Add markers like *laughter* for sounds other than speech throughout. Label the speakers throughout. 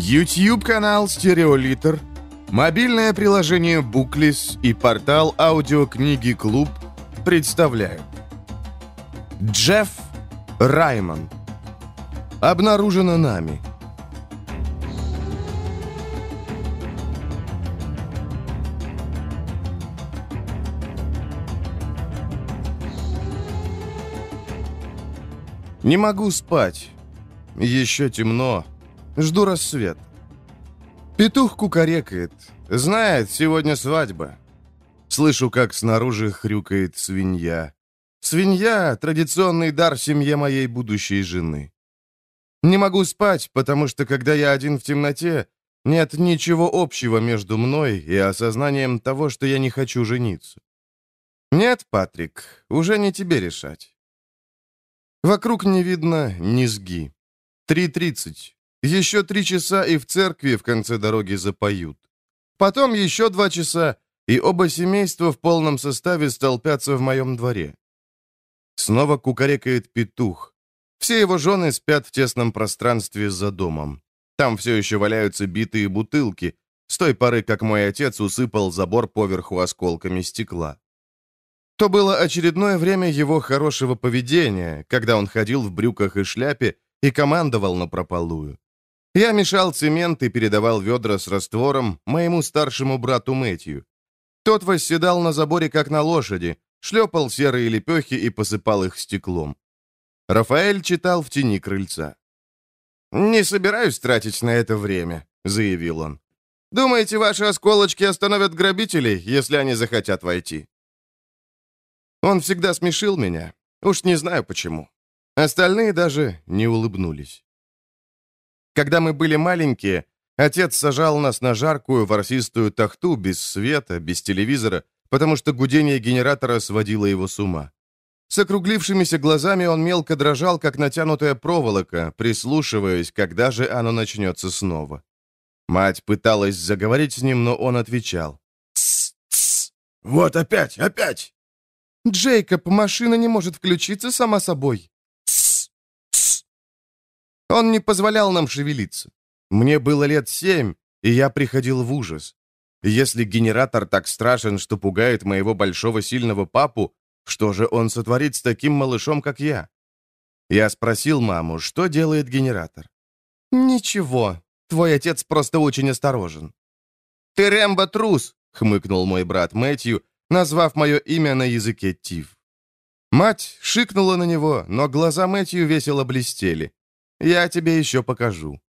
Speaker 1: YouTube-канал «Стереолитр», мобильное приложение «Буклис» и портал аудиокниги «Клуб» представляют Джефф Раймонд Обнаружено нами Не могу спать. Еще темно. Жду рассвет. Петух кукарекает. Знает, сегодня свадьба. Слышу, как снаружи хрюкает свинья. Свинья — традиционный дар семье моей будущей жены. Не могу спать, потому что, когда я один в темноте, нет ничего общего между мной и осознанием того, что я не хочу жениться. Нет, Патрик, уже не тебе решать. Вокруг не видно низги. 3.30. Еще три часа, и в церкви в конце дороги запоют. Потом еще два часа, и оба семейства в полном составе столпятся в моем дворе. Снова кукарекает петух. Все его жены спят в тесном пространстве за домом. Там все еще валяются битые бутылки, с той поры, как мой отец усыпал забор поверху осколками стекла. То было очередное время его хорошего поведения, когда он ходил в брюках и шляпе и командовал на прополую. Я мешал цемент и передавал ведра с раствором моему старшему брату Мэтью. Тот восседал на заборе, как на лошади, шлепал серые лепехи и посыпал их стеклом. Рафаэль читал в тени крыльца. «Не собираюсь тратить на это время», — заявил он. «Думаете, ваши осколочки остановят грабителей, если они захотят войти?» Он всегда смешил меня. Уж не знаю почему. Остальные даже не улыбнулись. Когда мы были маленькие, отец сажал нас на жаркую ворсистую тахту без света, без телевизора, потому что гудение генератора сводило его с ума. С округлившимися глазами он мелко дрожал, как натянутая проволока, прислушиваясь, когда же оно начнется снова. Мать пыталась заговорить с ним, но он отвечал. «Тсс, тсс! Вот опять, опять!» «Джейкоб, машина не может включиться сама собой». Он не позволял нам шевелиться. Мне было лет семь, и я приходил в ужас. Если генератор так страшен, что пугает моего большого сильного папу, что же он сотворит с таким малышом, как я? Я спросил маму, что делает генератор. «Ничего, твой отец просто очень осторожен». «Ты Рэмбо-трус!» — хмыкнул мой брат Мэтью, назвав мое имя на языке Тив. Мать шикнула на него, но глаза Мэтью весело блестели. «Я тебе еще покажу».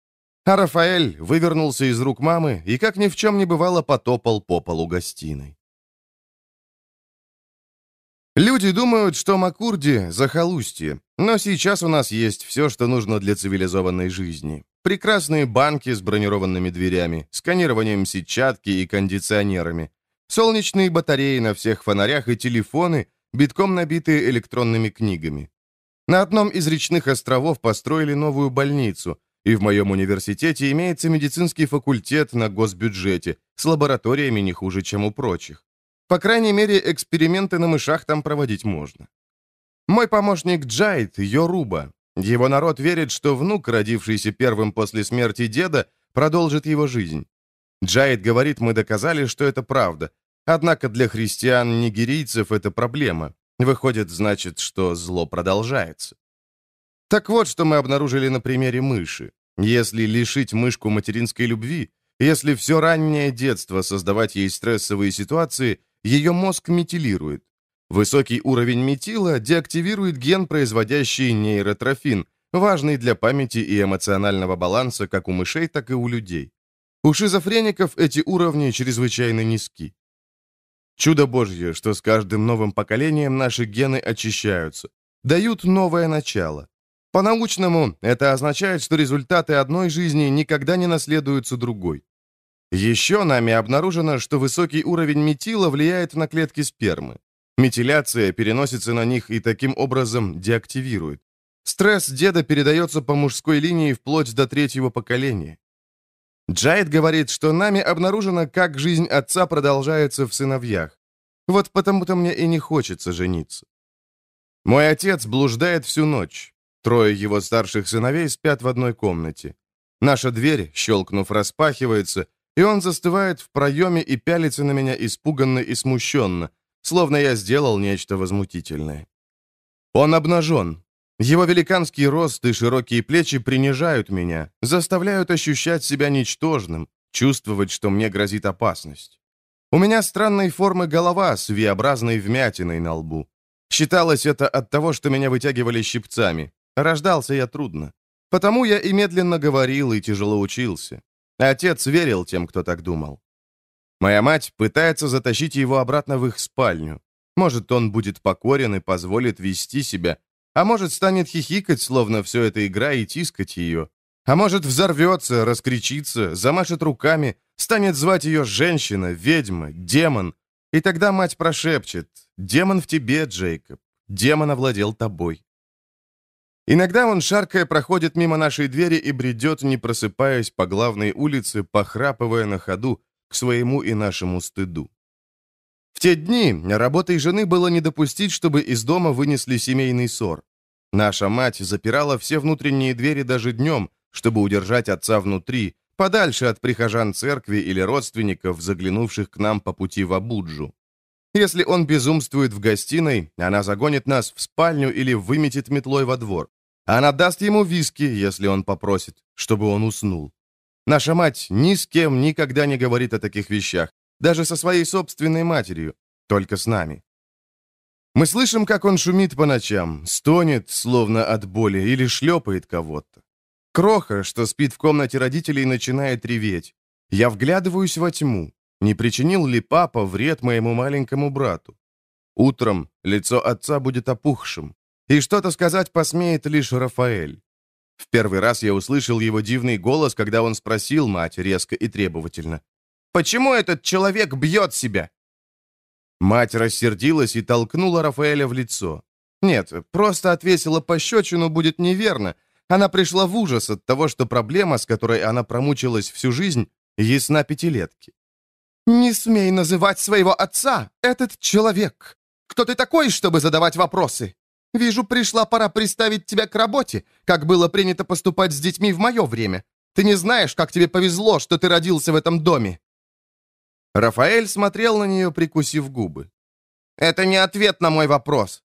Speaker 1: А Рафаэль вывернулся из рук мамы и, как ни в чем не бывало, потопал по полу гостиной. Люди думают, что Макурди — захолустье, но сейчас у нас есть все, что нужно для цивилизованной жизни. Прекрасные банки с бронированными дверями, сканированием сетчатки и кондиционерами, солнечные батареи на всех фонарях и телефоны, битком набитые электронными книгами. На одном из речных островов построили новую больницу, и в моем университете имеется медицинский факультет на госбюджете с лабораториями не хуже, чем у прочих. По крайней мере, эксперименты на мышах там проводить можно. Мой помощник Джайд Йоруба. Его народ верит, что внук, родившийся первым после смерти деда, продолжит его жизнь. Джайд говорит, мы доказали, что это правда, Однако для христиан-нигерийцев это проблема. Выходит, значит, что зло продолжается. Так вот, что мы обнаружили на примере мыши. Если лишить мышку материнской любви, если все раннее детство создавать ей стрессовые ситуации, ее мозг метилирует. Высокий уровень метила деактивирует ген, производящий нейротрофин, важный для памяти и эмоционального баланса как у мышей, так и у людей. У шизофреников эти уровни чрезвычайно низки. Чудо Божье, что с каждым новым поколением наши гены очищаются, дают новое начало. По-научному это означает, что результаты одной жизни никогда не наследуются другой. Еще нами обнаружено, что высокий уровень метила влияет на клетки спермы. Метиляция переносится на них и таким образом деактивирует. Стресс деда передается по мужской линии вплоть до третьего поколения. Джайд говорит, что нами обнаружено, как жизнь отца продолжается в сыновьях. Вот потому-то мне и не хочется жениться. Мой отец блуждает всю ночь. Трое его старших сыновей спят в одной комнате. Наша дверь, щелкнув, распахивается, и он застывает в проеме и пялится на меня испуганно и смущенно, словно я сделал нечто возмутительное. Он обнажен. Его великанский рост и широкие плечи принижают меня, заставляют ощущать себя ничтожным, чувствовать, что мне грозит опасность. У меня странной формы голова с V-образной вмятиной на лбу. Считалось это от того, что меня вытягивали щипцами. Рождался я трудно. Потому я и медленно говорил, и тяжело учился. Отец верил тем, кто так думал. Моя мать пытается затащить его обратно в их спальню. Может, он будет покорен и позволит вести себя, а может, станет хихикать, словно все это игра, и тискать ее. А может, взорвется, раскричится, замашет руками, станет звать ее женщина, ведьма, демон. И тогда мать прошепчет «Демон в тебе, Джейкоб, демон овладел тобой». Иногда он, шаркая, проходит мимо нашей двери и бредет, не просыпаясь по главной улице, похрапывая на ходу, к своему и нашему стыду. Те дни работой жены было не допустить, чтобы из дома вынесли семейный ссор. Наша мать запирала все внутренние двери даже днем, чтобы удержать отца внутри, подальше от прихожан церкви или родственников, заглянувших к нам по пути в Абуджу. Если он безумствует в гостиной, она загонит нас в спальню или выметит метлой во двор. Она даст ему виски, если он попросит, чтобы он уснул. Наша мать ни с кем никогда не говорит о таких вещах, даже со своей собственной матерью, только с нами. Мы слышим, как он шумит по ночам, стонет, словно от боли, или шлепает кого-то. Кроха, что спит в комнате родителей, начинает реветь. Я вглядываюсь во тьму. Не причинил ли папа вред моему маленькому брату? Утром лицо отца будет опухшим, и что-то сказать посмеет лишь Рафаэль. В первый раз я услышал его дивный голос, когда он спросил мать резко и требовательно. «Почему этот человек бьет себя?» Мать рассердилась и толкнула Рафаэля в лицо. Нет, просто отвесила пощечину будет неверно. Она пришла в ужас от того, что проблема, с которой она промучилась всю жизнь, ясна пятилетке. «Не смей называть своего отца, этот человек. Кто ты такой, чтобы задавать вопросы? Вижу, пришла пора приставить тебя к работе, как было принято поступать с детьми в мое время. Ты не знаешь, как тебе повезло, что ты родился в этом доме». Рафаэль смотрел на нее, прикусив губы. «Это не ответ на мой вопрос».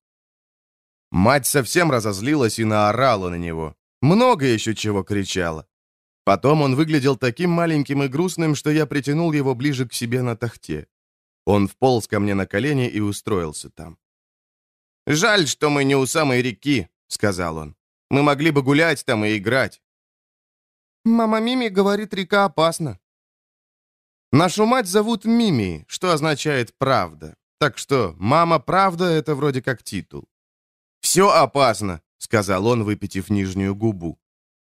Speaker 1: Мать совсем разозлилась и наорала на него. Много еще чего кричала. Потом он выглядел таким маленьким и грустным, что я притянул его ближе к себе на тахте. Он вполз ко мне на колени и устроился там. «Жаль, что мы не у самой реки», — сказал он. «Мы могли бы гулять там и играть». «Мама Мими говорит, река опасна». Нашу мать зовут Мими, что означает «правда». Так что «мама правда» — это вроде как титул. «Все опасно», — сказал он, выпитив нижнюю губу.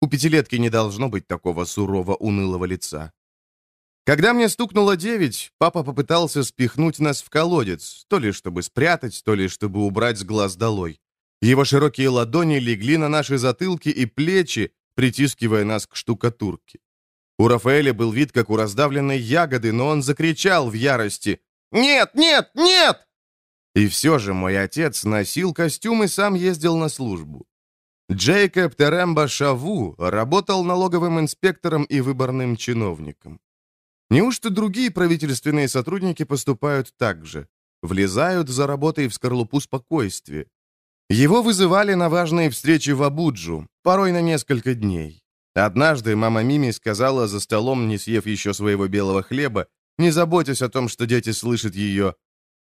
Speaker 1: У пятилетки не должно быть такого сурово унылого лица. Когда мне стукнуло девять, папа попытался спихнуть нас в колодец, то ли чтобы спрятать, то ли чтобы убрать с глаз долой. Его широкие ладони легли на наши затылки и плечи, притискивая нас к штукатурке. У Рафаэля был вид, как у раздавленной ягоды, но он закричал в ярости «Нет, нет, нет!» И все же мой отец носил костюм и сам ездил на службу. Джейкоб Теремба Шаву работал налоговым инспектором и выборным чиновником. Неужто другие правительственные сотрудники поступают так же? Влезают за работой в скорлупу спокойствия. Его вызывали на важные встречи в Абуджу, порой на несколько дней. Однажды мама Мими сказала за столом, не съев еще своего белого хлеба, не заботясь о том, что дети слышат ее.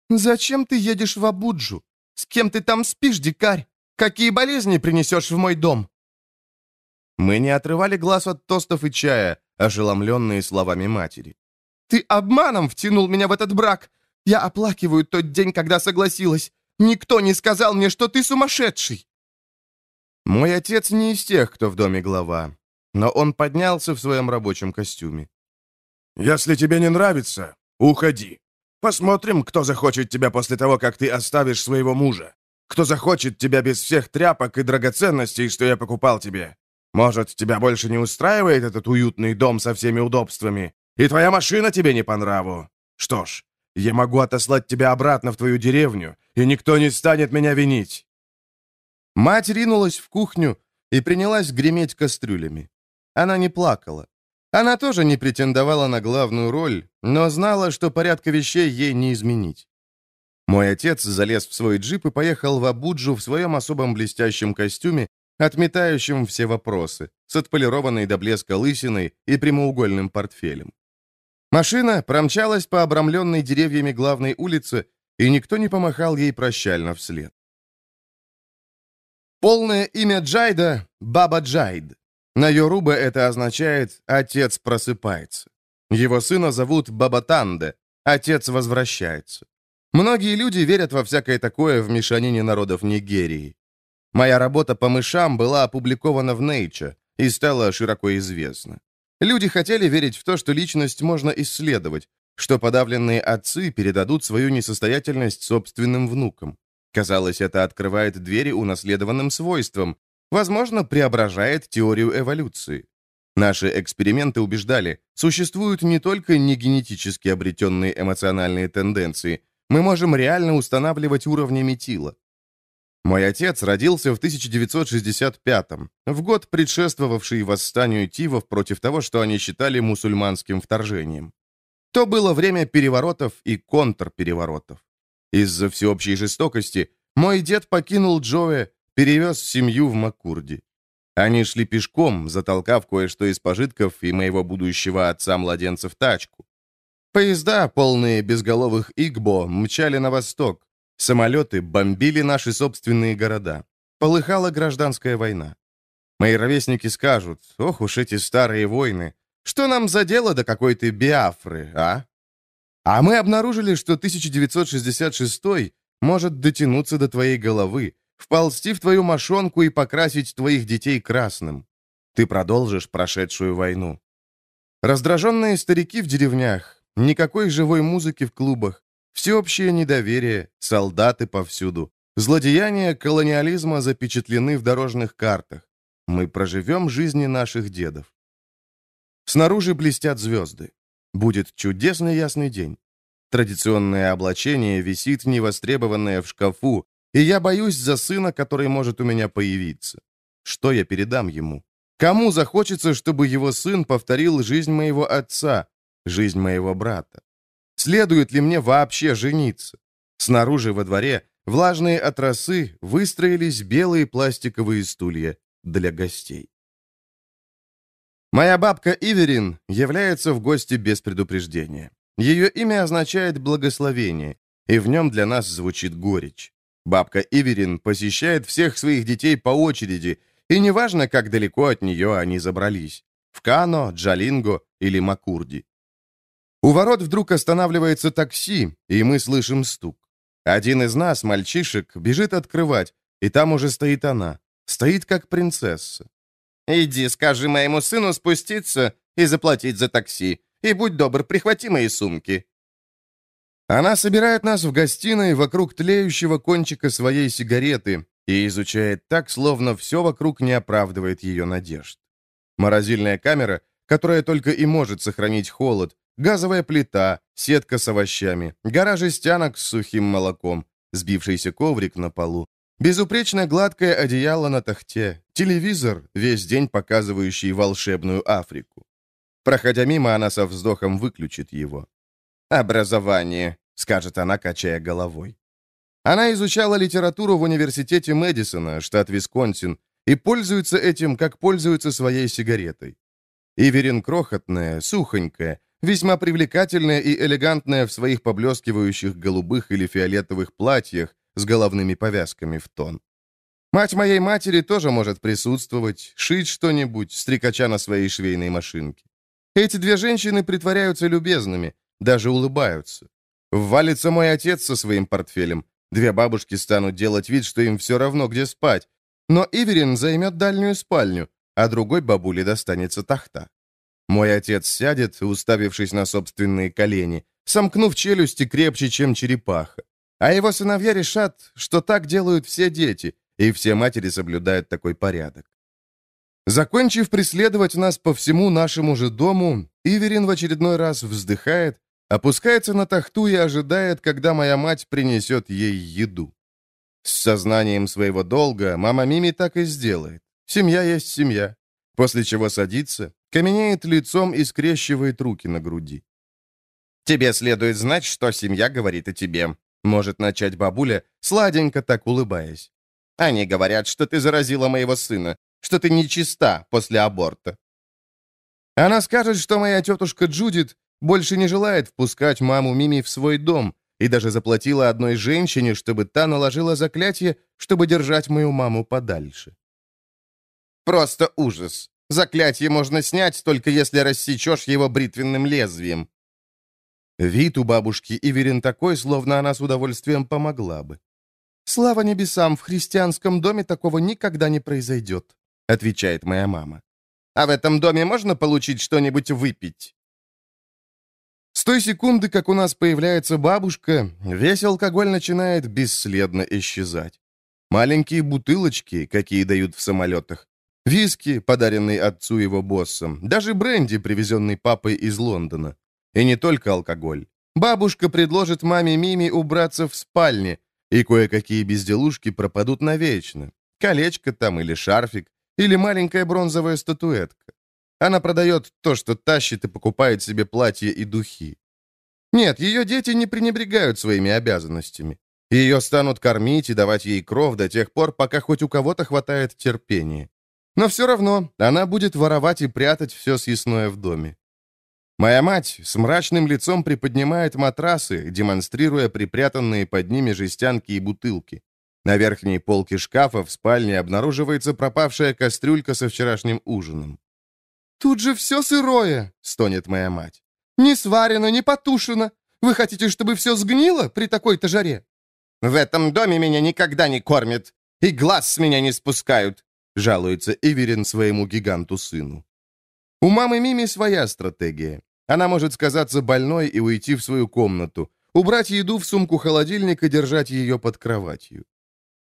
Speaker 1: «Зачем ты едешь в Абуджу? С кем ты там спишь, дикарь? Какие болезни принесешь в мой дом?» Мы не отрывали глаз от тостов и чая, ошеломленные словами матери. «Ты обманом втянул меня в этот брак! Я оплакиваю тот день, когда согласилась! Никто не сказал мне, что ты сумасшедший!» Мой отец не из тех, кто в доме глава, но он поднялся в своем рабочем костюме. «Если тебе не нравится, уходи. Посмотрим, кто захочет тебя после того, как ты оставишь своего мужа. Кто захочет тебя без всех тряпок и драгоценностей, что я покупал тебе? Может, тебя больше не устраивает этот уютный дом со всеми удобствами? И твоя машина тебе не по нраву? Что ж, я могу отослать тебя обратно в твою деревню, и никто не станет меня винить». Мать ринулась в кухню и принялась греметь кастрюлями. Она не плакала. Она тоже не претендовала на главную роль, но знала, что порядка вещей ей не изменить. Мой отец залез в свой джип и поехал в Абуджу в своем особом блестящем костюме, отметающем все вопросы, с отполированной до блеска лысиной и прямоугольным портфелем. Машина промчалась по обрамленной деревьями главной улице, и никто не помахал ей прощально вслед. Полное имя Джайда — Баба Джайд. На Йорубе это означает «отец просыпается». Его сына зовут Бабатанде, отец возвращается. Многие люди верят во всякое такое в мешанине народов Нигерии. Моя работа по мышам была опубликована в Nature и стала широко известна. Люди хотели верить в то, что личность можно исследовать, что подавленные отцы передадут свою несостоятельность собственным внукам. Казалось, это открывает двери унаследованным свойствам, возможно, преображает теорию эволюции. Наши эксперименты убеждали, существуют не только негенетически обретенные эмоциональные тенденции, мы можем реально устанавливать уровни метила. Мой отец родился в 1965-м, в год, предшествовавший восстанию тивов против того, что они считали мусульманским вторжением. То было время переворотов и контрпереворотов. Из-за всеобщей жестокости мой дед покинул Джоэ, перевез семью в Макурди. Они шли пешком, затолкав кое-что из пожитков и моего будущего отца-младенца в тачку. Поезда, полные безголовых игбо, мчали на восток. Самолеты бомбили наши собственные города. Полыхала гражданская война. Мои ровесники скажут, ох уж эти старые войны, что нам за дело до какой-то Биафры, а? А мы обнаружили, что 1966 может дотянуться до твоей головы, вползти в твою мошонку и покрасить твоих детей красным. Ты продолжишь прошедшую войну. Раздраженные старики в деревнях, никакой живой музыки в клубах, Всеобщее недоверие, солдаты повсюду. Злодеяния колониализма запечатлены в дорожных картах. Мы проживем жизни наших дедов. Снаружи блестят звезды. Будет чудесный ясный день. Традиционное облачение висит невостребованное в шкафу, и я боюсь за сына, который может у меня появиться. Что я передам ему? Кому захочется, чтобы его сын повторил жизнь моего отца, жизнь моего брата? Следует ли мне вообще жениться? Снаружи во дворе влажные от росы выстроились белые пластиковые стулья для гостей. Моя бабка Иверин является в гости без предупреждения. Ее имя означает «благословение», и в нем для нас звучит горечь. Бабка Иверин посещает всех своих детей по очереди, и неважно, как далеко от нее они забрались – в Кано, Джалинго или Макурди. У ворот вдруг останавливается такси, и мы слышим стук. Один из нас, мальчишек, бежит открывать, и там уже стоит она. Стоит как принцесса. «Иди, скажи моему сыну спуститься и заплатить за такси. И будь добр, прихвати мои сумки». Она собирает нас в гостиной вокруг тлеющего кончика своей сигареты и изучает так, словно все вокруг не оправдывает ее надежд. Морозильная камера, которая только и может сохранить холод, Газовая плита, сетка с овощами, гора жестянок с сухим молоком, сбившийся коврик на полу, безупречно гладкое одеяло на тахте, телевизор, весь день показывающий волшебную Африку. Проходя мимо, она со вздохом выключит его. «Образование», — скажет она, качая головой. Она изучала литературу в университете Мэдисона, штат Висконсин, и пользуется этим, как пользуется своей сигаретой. Иверин крохотная, сухонькая, весьма привлекательная и элегантная в своих поблескивающих голубых или фиолетовых платьях с головными повязками в тон. Мать моей матери тоже может присутствовать, шить что-нибудь, стрекача на своей швейной машинке. Эти две женщины притворяются любезными, даже улыбаются. Ввалится мой отец со своим портфелем. Две бабушки станут делать вид, что им все равно, где спать. Но Иверин займет дальнюю спальню, а другой бабуле достанется тахта. Мой отец сядет, уставившись на собственные колени, сомкнув челюсти крепче, чем черепаха. А его сыновья решат, что так делают все дети, и все матери соблюдают такой порядок. Закончив преследовать нас по всему нашему же дому, Иверин в очередной раз вздыхает, опускается на тахту и ожидает, когда моя мать принесет ей еду. С сознанием своего долга мама Мими так и сделает. Семья есть семья. после чего садится, каменеет лицом и скрещивает руки на груди. «Тебе следует знать, что семья говорит о тебе», — может начать бабуля, сладенько так улыбаясь. «Они говорят, что ты заразила моего сына, что ты нечиста после аборта». Она скажет, что моя тетушка Джудит больше не желает впускать маму Мими в свой дом и даже заплатила одной женщине, чтобы та наложила заклятие, чтобы держать мою маму подальше. Просто ужас. Заклятие можно снять, только если рассечешь его бритвенным лезвием. Вид у бабушки Иверин такой, словно она с удовольствием помогла бы. «Слава небесам, в христианском доме такого никогда не произойдет», — отвечает моя мама. «А в этом доме можно получить что-нибудь выпить?» Той секунды, как у нас появляется бабушка, весь алкоголь начинает бесследно исчезать. Маленькие бутылочки, какие дают в самолетах, виски, подаренный отцу его боссом, даже бренди, привезенный папой из Лондона. И не только алкоголь. Бабушка предложит маме Мими убраться в спальне, и кое-какие безделушки пропадут навечно. Колечко там или шарфик, или маленькая бронзовая статуэтка. Она продает то, что тащит и покупает себе платья и духи. Нет, ее дети не пренебрегают своими обязанностями. Ее станут кормить и давать ей кров до тех пор, пока хоть у кого-то хватает терпения. Но все равно она будет воровать и прятать все съестное в доме. Моя мать с мрачным лицом приподнимает матрасы, демонстрируя припрятанные под ними жестянки и бутылки. На верхней полке шкафа в спальне обнаруживается пропавшая кастрюлька со вчерашним ужином. «Тут же все сырое!» — стонет моя мать. «Не сварено, не потушено. Вы хотите, чтобы все сгнило при такой-то жаре?» «В этом доме меня никогда не кормят, и глаз с меня не спускают», — жалуется Иверин своему гиганту-сыну. У мамы Мими своя стратегия. Она может сказаться больной и уйти в свою комнату, убрать еду в сумку-холодильник и держать ее под кроватью.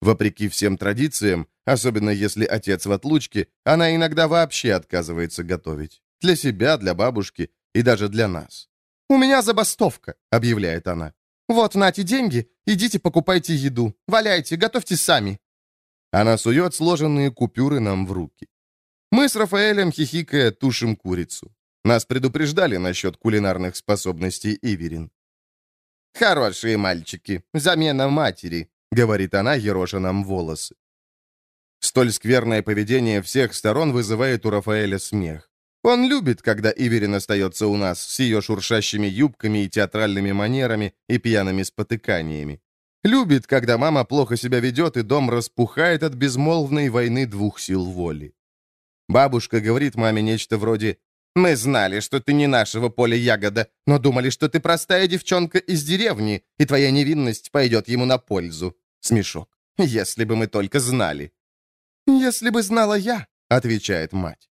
Speaker 1: Вопреки всем традициям, особенно если отец в отлучке, она иногда вообще отказывается готовить. Для себя, для бабушки и даже для нас. «У меня забастовка», — объявляет она. «Вот, нате деньги, идите покупайте еду. Валяйте, готовьте сами». Она сует сложенные купюры нам в руки. Мы с Рафаэлем, хихикая, тушим курицу. Нас предупреждали насчет кулинарных способностей Иверин. «Хорошие мальчики, замена матери», — говорит она, ероша нам волосы. Столь скверное поведение всех сторон вызывает у Рафаэля смех. Он любит, когда Иверин остается у нас с ее шуршащими юбками и театральными манерами и пьяными спотыканиями. Любит, когда мама плохо себя ведет, и дом распухает от безмолвной войны двух сил воли. Бабушка говорит маме нечто вроде «Мы знали, что ты не нашего поля ягода, но думали, что ты простая девчонка из деревни, и твоя невинность пойдет ему на пользу». Смешок. «Если бы мы только знали». «Если бы знала я», — отвечает мать.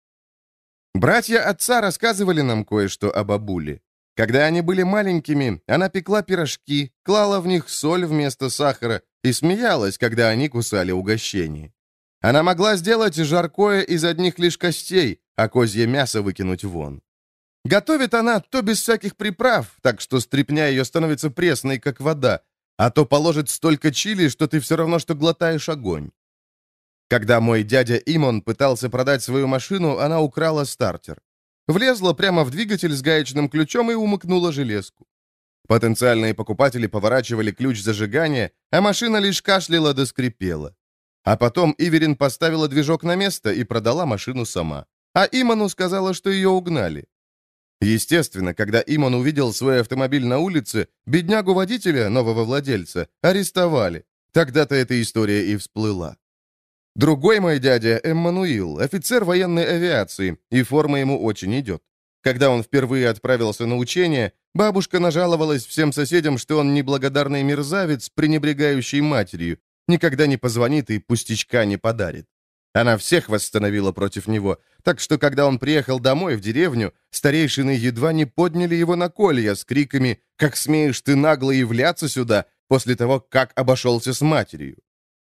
Speaker 1: Братья отца рассказывали нам кое-что о бабуле. Когда они были маленькими, она пекла пирожки, клала в них соль вместо сахара и смеялась, когда они кусали угощение. Она могла сделать жаркое из одних лишь костей, а козье мясо выкинуть вон. Готовит она то без всяких приправ, так что стряпня ее становится пресной, как вода, а то положит столько чили, что ты все равно, что глотаешь огонь. Когда мой дядя Имон пытался продать свою машину, она украла стартер. Влезла прямо в двигатель с гаечным ключом и умыкнула железку. Потенциальные покупатели поворачивали ключ зажигания, а машина лишь кашляла да скрипела. А потом Иверин поставила движок на место и продала машину сама. А Иману сказала, что ее угнали. Естественно, когда Иман увидел свой автомобиль на улице, беднягу-водителя, нового владельца, арестовали. Тогда-то эта история и всплыла. Другой мой дядя, Эммануил, офицер военной авиации, и форма ему очень идет. Когда он впервые отправился на учение, бабушка нажаловалась всем соседям, что он неблагодарный мерзавец, пренебрегающий матерью, никогда не позвонит и пустячка не подарит. Она всех восстановила против него, так что, когда он приехал домой, в деревню, старейшины едва не подняли его на колья с криками «Как смеешь ты нагло являться сюда после того, как обошелся с матерью?»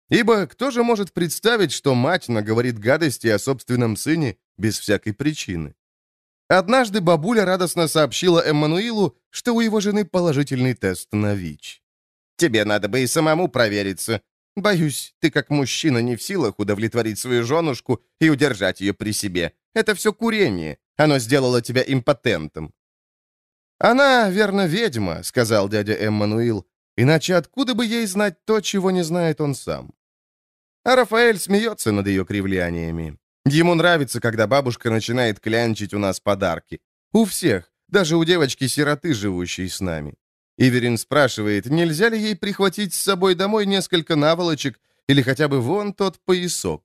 Speaker 1: Ибо кто же может представить, что мать наговорит гадости о собственном сыне без всякой причины? Однажды бабуля радостно сообщила Эммануилу, что у его жены положительный тест на ВИЧ. «Тебе надо бы и самому провериться. Боюсь, ты как мужчина не в силах удовлетворить свою женушку и удержать ее при себе. Это все курение. Оно сделало тебя импотентом». «Она, верно, ведьма», — сказал дядя Эммануил, «иначе откуда бы ей знать то, чего не знает он сам?» А Рафаэль смеется над ее кривляниями. Ему нравится, когда бабушка начинает клянчить у нас подарки. У всех, даже у девочки-сироты, живущей с нами. Иверин спрашивает, нельзя ли ей прихватить с собой домой несколько наволочек или хотя бы вон тот поясок.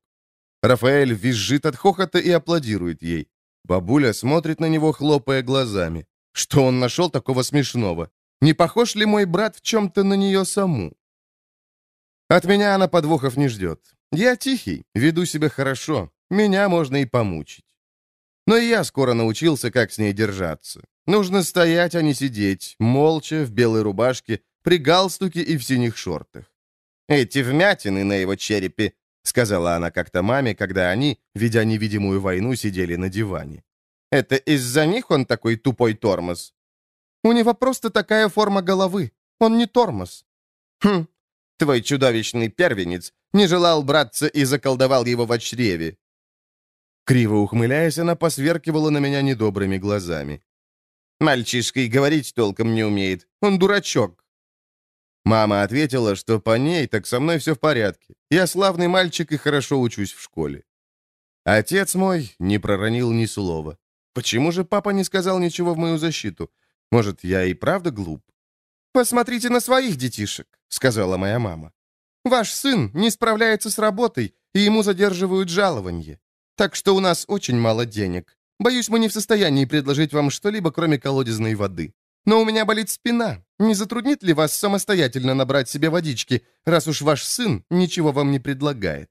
Speaker 1: Рафаэль визжит от хохота и аплодирует ей. Бабуля смотрит на него, хлопая глазами. Что он нашел такого смешного? Не похож ли мой брат в чем-то на нее саму? От меня она подвохов не ждет. Я тихий, веду себя хорошо. Меня можно и помучить. Но и я скоро научился, как с ней держаться. Нужно стоять, а не сидеть, молча, в белой рубашке, при галстуке и в синих шортах. «Эти вмятины на его черепе», — сказала она как-то маме, когда они, ведя невидимую войну, сидели на диване. «Это из-за них он такой тупой тормоз?» «У него просто такая форма головы. Он не тормоз». «Хм, твой чудовищный первенец не желал браться и заколдовал его в чреве. Криво ухмыляясь, она посверкивала на меня недобрыми глазами. «Мальчишка и говорить толком не умеет. Он дурачок». Мама ответила, что по ней так со мной все в порядке. Я славный мальчик и хорошо учусь в школе. Отец мой не проронил ни слова. Почему же папа не сказал ничего в мою защиту? Может, я и правда глуп? «Посмотрите на своих детишек», — сказала моя мама. «Ваш сын не справляется с работой, и ему задерживают жалование. Так что у нас очень мало денег. Боюсь, мы не в состоянии предложить вам что-либо, кроме колодезной воды. Но у меня болит спина. Не затруднит ли вас самостоятельно набрать себе водички, раз уж ваш сын ничего вам не предлагает?»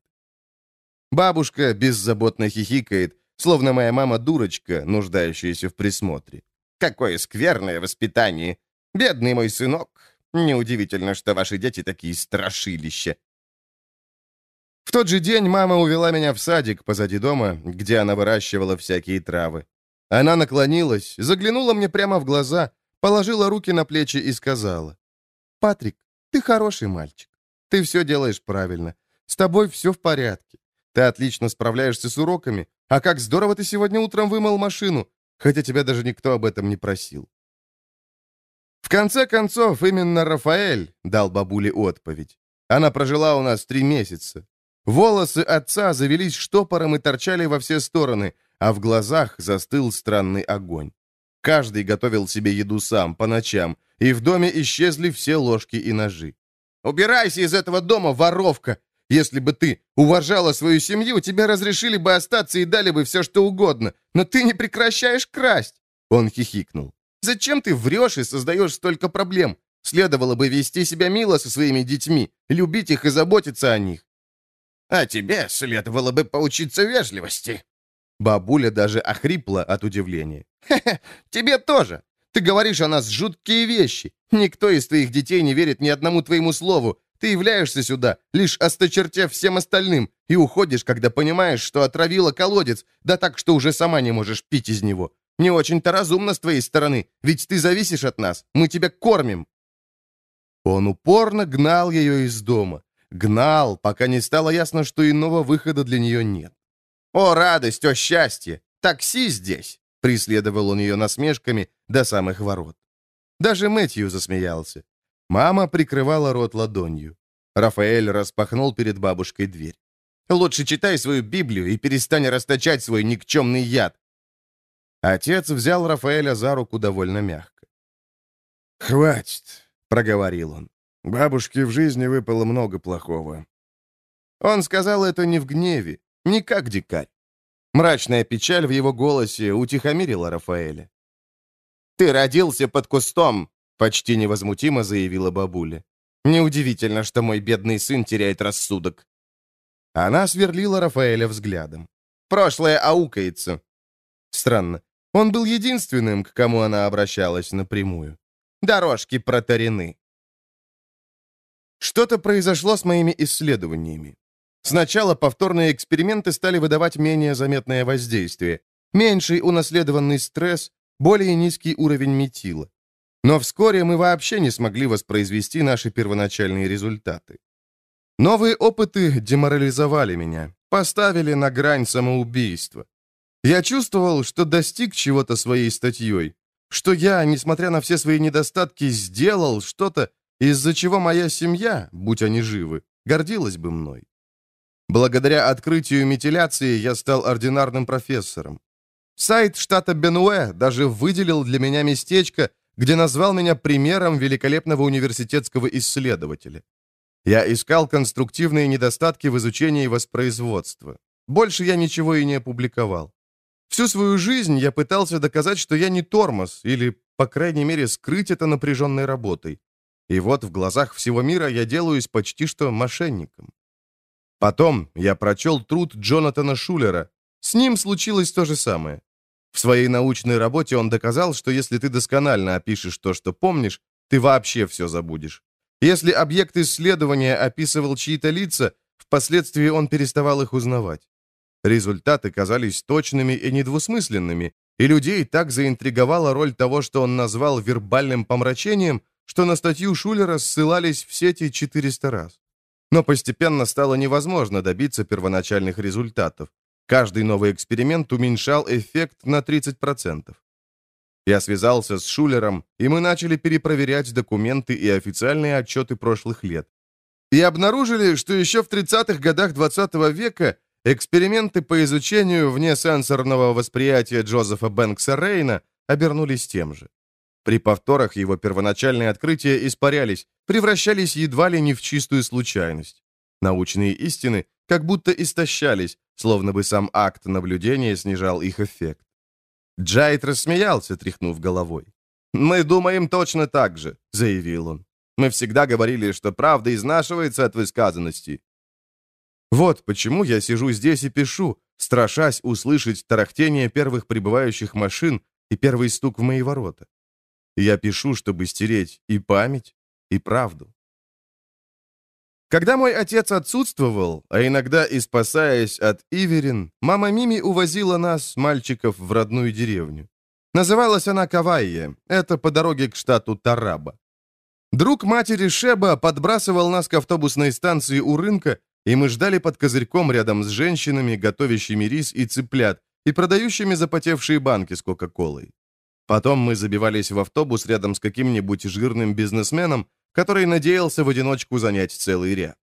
Speaker 1: Бабушка беззаботно хихикает, словно моя мама дурочка, нуждающаяся в присмотре. «Какое скверное воспитание! Бедный мой сынок! Неудивительно, что ваши дети такие страшилища. В тот же день мама увела меня в садик позади дома, где она выращивала всякие травы. Она наклонилась, заглянула мне прямо в глаза, положила руки на плечи и сказала, «Патрик, ты хороший мальчик. Ты все делаешь правильно. С тобой все в порядке. Ты отлично справляешься с уроками. А как здорово ты сегодня утром вымыл машину, хотя тебя даже никто об этом не просил». В конце концов, именно Рафаэль дал бабуле отповедь. Она прожила у нас три месяца. Волосы отца завелись штопором и торчали во все стороны, а в глазах застыл странный огонь. Каждый готовил себе еду сам, по ночам, и в доме исчезли все ложки и ножи. «Убирайся из этого дома, воровка! Если бы ты уважала свою семью, тебе разрешили бы остаться и дали бы все, что угодно, но ты не прекращаешь красть!» Он хихикнул. «Зачем ты врешь и создаешь столько проблем? Следовало бы вести себя мило со своими детьми, любить их и заботиться о них. А тебе следовало бы поучиться вежливости». Бабуля даже охрипла от удивления. «Хе-хе, тебе тоже. Ты говоришь о нас жуткие вещи. Никто из твоих детей не верит ни одному твоему слову. Ты являешься сюда, лишь осточертев всем остальным, и уходишь, когда понимаешь, что отравила колодец, да так, что уже сама не можешь пить из него. Не очень-то разумно с твоей стороны, ведь ты зависишь от нас, мы тебя кормим». Он упорно гнал ее из дома. Гнал, пока не стало ясно, что иного выхода для нее нет. «О, радость, о, счастье! Такси здесь!» Преследовал он ее насмешками до самых ворот. Даже Мэтью засмеялся. Мама прикрывала рот ладонью. Рафаэль распахнул перед бабушкой дверь. «Лучше читай свою Библию и перестань расточать свой никчемный яд!» Отец взял Рафаэля за руку довольно мягко.
Speaker 2: «Хватит», — проговорил он. Бабушке в жизни выпало много плохого.
Speaker 1: Он сказал это не в гневе, не как дикарь. Мрачная печаль в его голосе утихомирила Рафаэля. «Ты родился под кустом», — почти невозмутимо заявила бабуля. «Неудивительно, что мой бедный сын теряет рассудок». Она сверлила Рафаэля взглядом. «Прошлое аукается». Странно. Он был единственным, к кому она обращалась напрямую. «Дорожки протарены». Что-то произошло с моими исследованиями. Сначала повторные эксперименты стали выдавать менее заметное воздействие, меньший унаследованный стресс, более низкий уровень метила. Но вскоре мы вообще не смогли воспроизвести наши первоначальные результаты. Новые опыты деморализовали меня, поставили на грань самоубийства. Я чувствовал, что достиг чего-то своей статьей, что я, несмотря на все свои недостатки, сделал что-то, из-за чего моя семья, будь они живы, гордилась бы мной. Благодаря открытию метиляции я стал ординарным профессором. Сайт штата Бенуэ даже выделил для меня местечко, где назвал меня примером великолепного университетского исследователя. Я искал конструктивные недостатки в изучении воспроизводства. Больше я ничего и не опубликовал. Всю свою жизнь я пытался доказать, что я не тормоз, или, по крайней мере, скрыть это напряженной работой. И вот в глазах всего мира я делаюсь почти что мошенником. Потом я прочел труд Джонатана Шулера. С ним случилось то же самое. В своей научной работе он доказал, что если ты досконально опишешь то, что помнишь, ты вообще все забудешь. Если объект исследования описывал чьи-то лица, впоследствии он переставал их узнавать. Результаты казались точными и недвусмысленными, и людей так заинтриговала роль того, что он назвал вербальным помрачением, что на статью Шулера ссылались в сети 400 раз. Но постепенно стало невозможно добиться первоначальных результатов. Каждый новый эксперимент уменьшал эффект на 30%. Я связался с Шулером, и мы начали перепроверять документы и официальные отчеты прошлых лет. И обнаружили, что еще в 30-х годах 20 -го века эксперименты по изучению внесенсорного восприятия Джозефа Бэнкса Рейна обернулись тем же. При повторах его первоначальные открытия испарялись, превращались едва ли не в чистую случайность. Научные истины как будто истощались, словно бы сам акт наблюдения снижал их эффект. Джайт рассмеялся, тряхнув головой. «Мы думаем точно так же», — заявил он. «Мы всегда говорили, что правда изнашивается от высказанности». Вот почему я сижу здесь и пишу, страшась услышать тарахтение первых прибывающих машин и первый стук в мои ворота. Я пишу, чтобы стереть и память, и правду. Когда мой отец отсутствовал, а иногда и спасаясь от Иверин, мама Мими увозила нас, мальчиков, в родную деревню. Называлась она Кавайе, это по дороге к штату Тараба. Друг матери Шеба подбрасывал нас к автобусной станции у рынка, и мы ждали под козырьком рядом с женщинами, готовящими рис и цыплят, и продающими запотевшие банки с Кока-Колой. Потом мы забивались в автобус рядом с каким-нибудь жирным бизнесменом, который надеялся в одиночку занять целый ряд.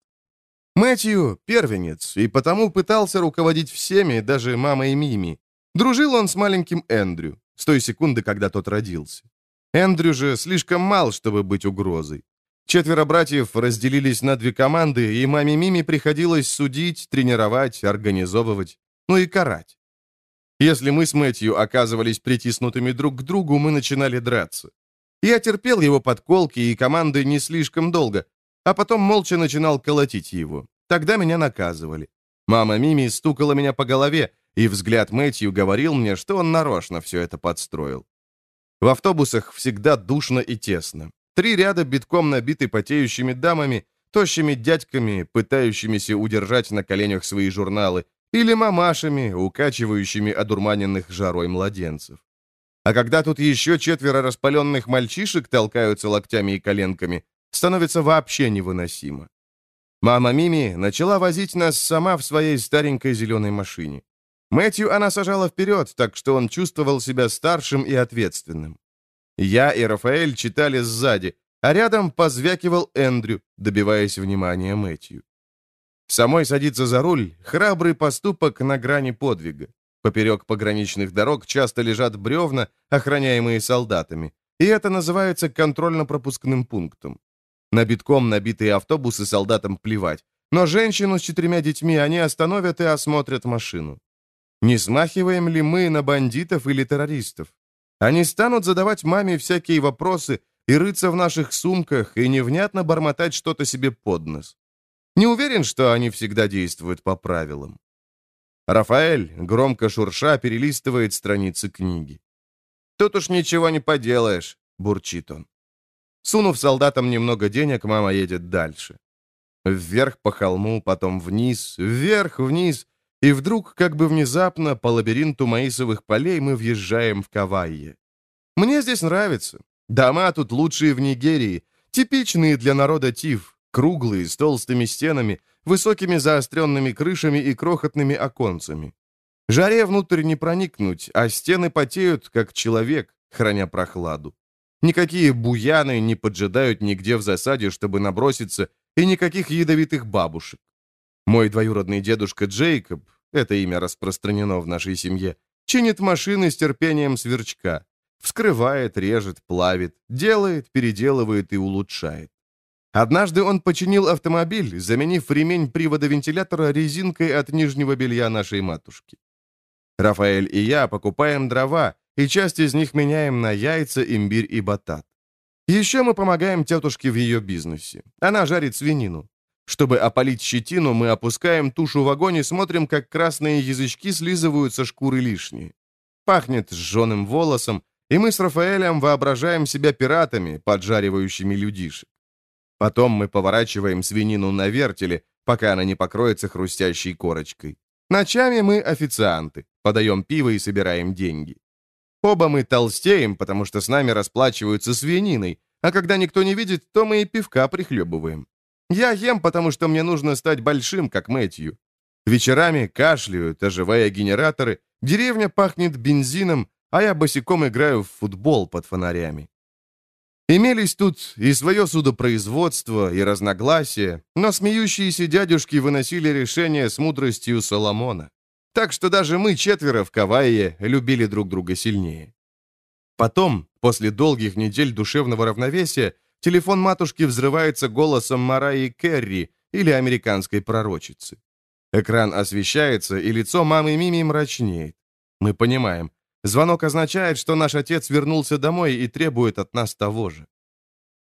Speaker 1: Мэтью — первенец, и потому пытался руководить всеми, даже мамой Мими. Дружил он с маленьким Эндрю, с той секунды, когда тот родился. Эндрю же слишком мал, чтобы быть угрозой. Четверо братьев разделились на две команды, и маме Мими приходилось судить, тренировать, организовывать, ну и карать. Если мы с Мэтью оказывались притиснутыми друг к другу, мы начинали драться. Я терпел его подколки и команды не слишком долго, а потом молча начинал колотить его. Тогда меня наказывали. Мама Мими стукала меня по голове, и взгляд Мэтью говорил мне, что он нарочно все это подстроил. В автобусах всегда душно и тесно. Три ряда битком набиты потеющими дамами, тощими дядьками, пытающимися удержать на коленях свои журналы, или мамашами, укачивающими одурманенных жарой младенцев. А когда тут еще четверо распаленных мальчишек толкаются локтями и коленками, становится вообще невыносимо. Мама Мими начала возить нас сама в своей старенькой зеленой машине. Мэтью она сажала вперед, так что он чувствовал себя старшим и ответственным. Я и Рафаэль читали сзади, а рядом позвякивал Эндрю, добиваясь внимания Мэтью. Самой садиться за руль — храбрый поступок на грани подвига. Поперек пограничных дорог часто лежат бревна, охраняемые солдатами, и это называется контрольно-пропускным пунктом. На битком набитые автобусы солдатам плевать, но женщину с четырьмя детьми они остановят и осмотрят машину. Не смахиваем ли мы на бандитов или террористов? Они станут задавать маме всякие вопросы и рыться в наших сумках и невнятно бормотать что-то себе под нос. Не уверен, что они всегда действуют по правилам. Рафаэль, громко шурша, перелистывает страницы книги. «Тут уж ничего не поделаешь», — бурчит он. Сунув солдатам немного денег, мама едет дальше. Вверх по холму, потом вниз, вверх, вниз, и вдруг, как бы внезапно, по лабиринту маисовых полей мы въезжаем в Кавайе. Мне здесь нравится. Дома тут лучшие в Нигерии, типичные для народа Тиф, круглые, с толстыми стенами, высокими заостренными крышами и крохотными оконцами. Жаре внутрь не проникнуть, а стены потеют, как человек, храня прохладу. Никакие буяны не поджидают нигде в засаде, чтобы наброситься, и никаких ядовитых бабушек. Мой двоюродный дедушка Джейкоб, это имя распространено в нашей семье, чинит машины с терпением сверчка. Вскрывает, режет, плавит, делает, переделывает и улучшает. Однажды он починил автомобиль, заменив ремень привода вентилятора резинкой от нижнего белья нашей матушки. Рафаэль и я покупаем дрова, и часть из них меняем на яйца, имбирь и батат. Еще мы помогаем тетушке в ее бизнесе. Она жарит свинину. Чтобы опалить щетину, мы опускаем тушу в огонь и смотрим, как красные язычки слизывают со шкуры лишние. Пахнет сжженным волосом, и мы с Рафаэлем воображаем себя пиратами, поджаривающими людишек. Потом мы поворачиваем свинину на вертеле, пока она не покроется хрустящей корочкой. Ночами мы официанты, подаем пиво и собираем деньги. Оба мы толстеем, потому что с нами расплачиваются свининой, а когда никто не видит, то мы и пивка прихлебываем. Я ем, потому что мне нужно стать большим, как Мэтью. Вечерами кашляют, оживая генераторы, деревня пахнет бензином, а я босиком играю в футбол под фонарями. Имелись тут и свое судопроизводство, и разногласия, но смеющиеся дядюшки выносили решения с мудростью Соломона. Так что даже мы четверо в Кавайе любили друг друга сильнее. Потом, после долгих недель душевного равновесия, телефон матушки взрывается голосом Мараи Керри или американской пророчицы. Экран освещается, и лицо мамы Мими мрачнеет. Мы понимаем, звонок означает, что наш отец вернулся домой и требует от нас того же.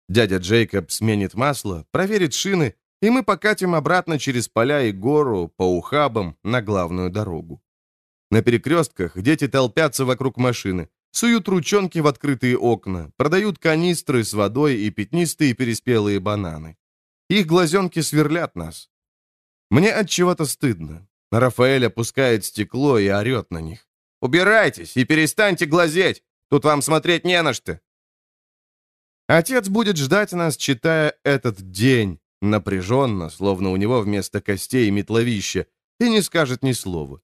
Speaker 1: Дядя Джейкоб сменит масло, проверит шины, и мы покатим обратно через поля и гору по ухабам на главную дорогу. На перекрестках дети толпятся вокруг машины, суют ручонки в открытые окна, продают канистры с водой и пятнистые переспелые бананы. Их глазенки сверлят нас. Мне от чего-то стыдно. Рафаэль опускает стекло и орет на них. «Убирайтесь и перестаньте глазеть! Тут вам смотреть не на что!» Отец будет ждать нас, читая этот день, напряженно, словно у него вместо костей метловище, и не скажет ни слова.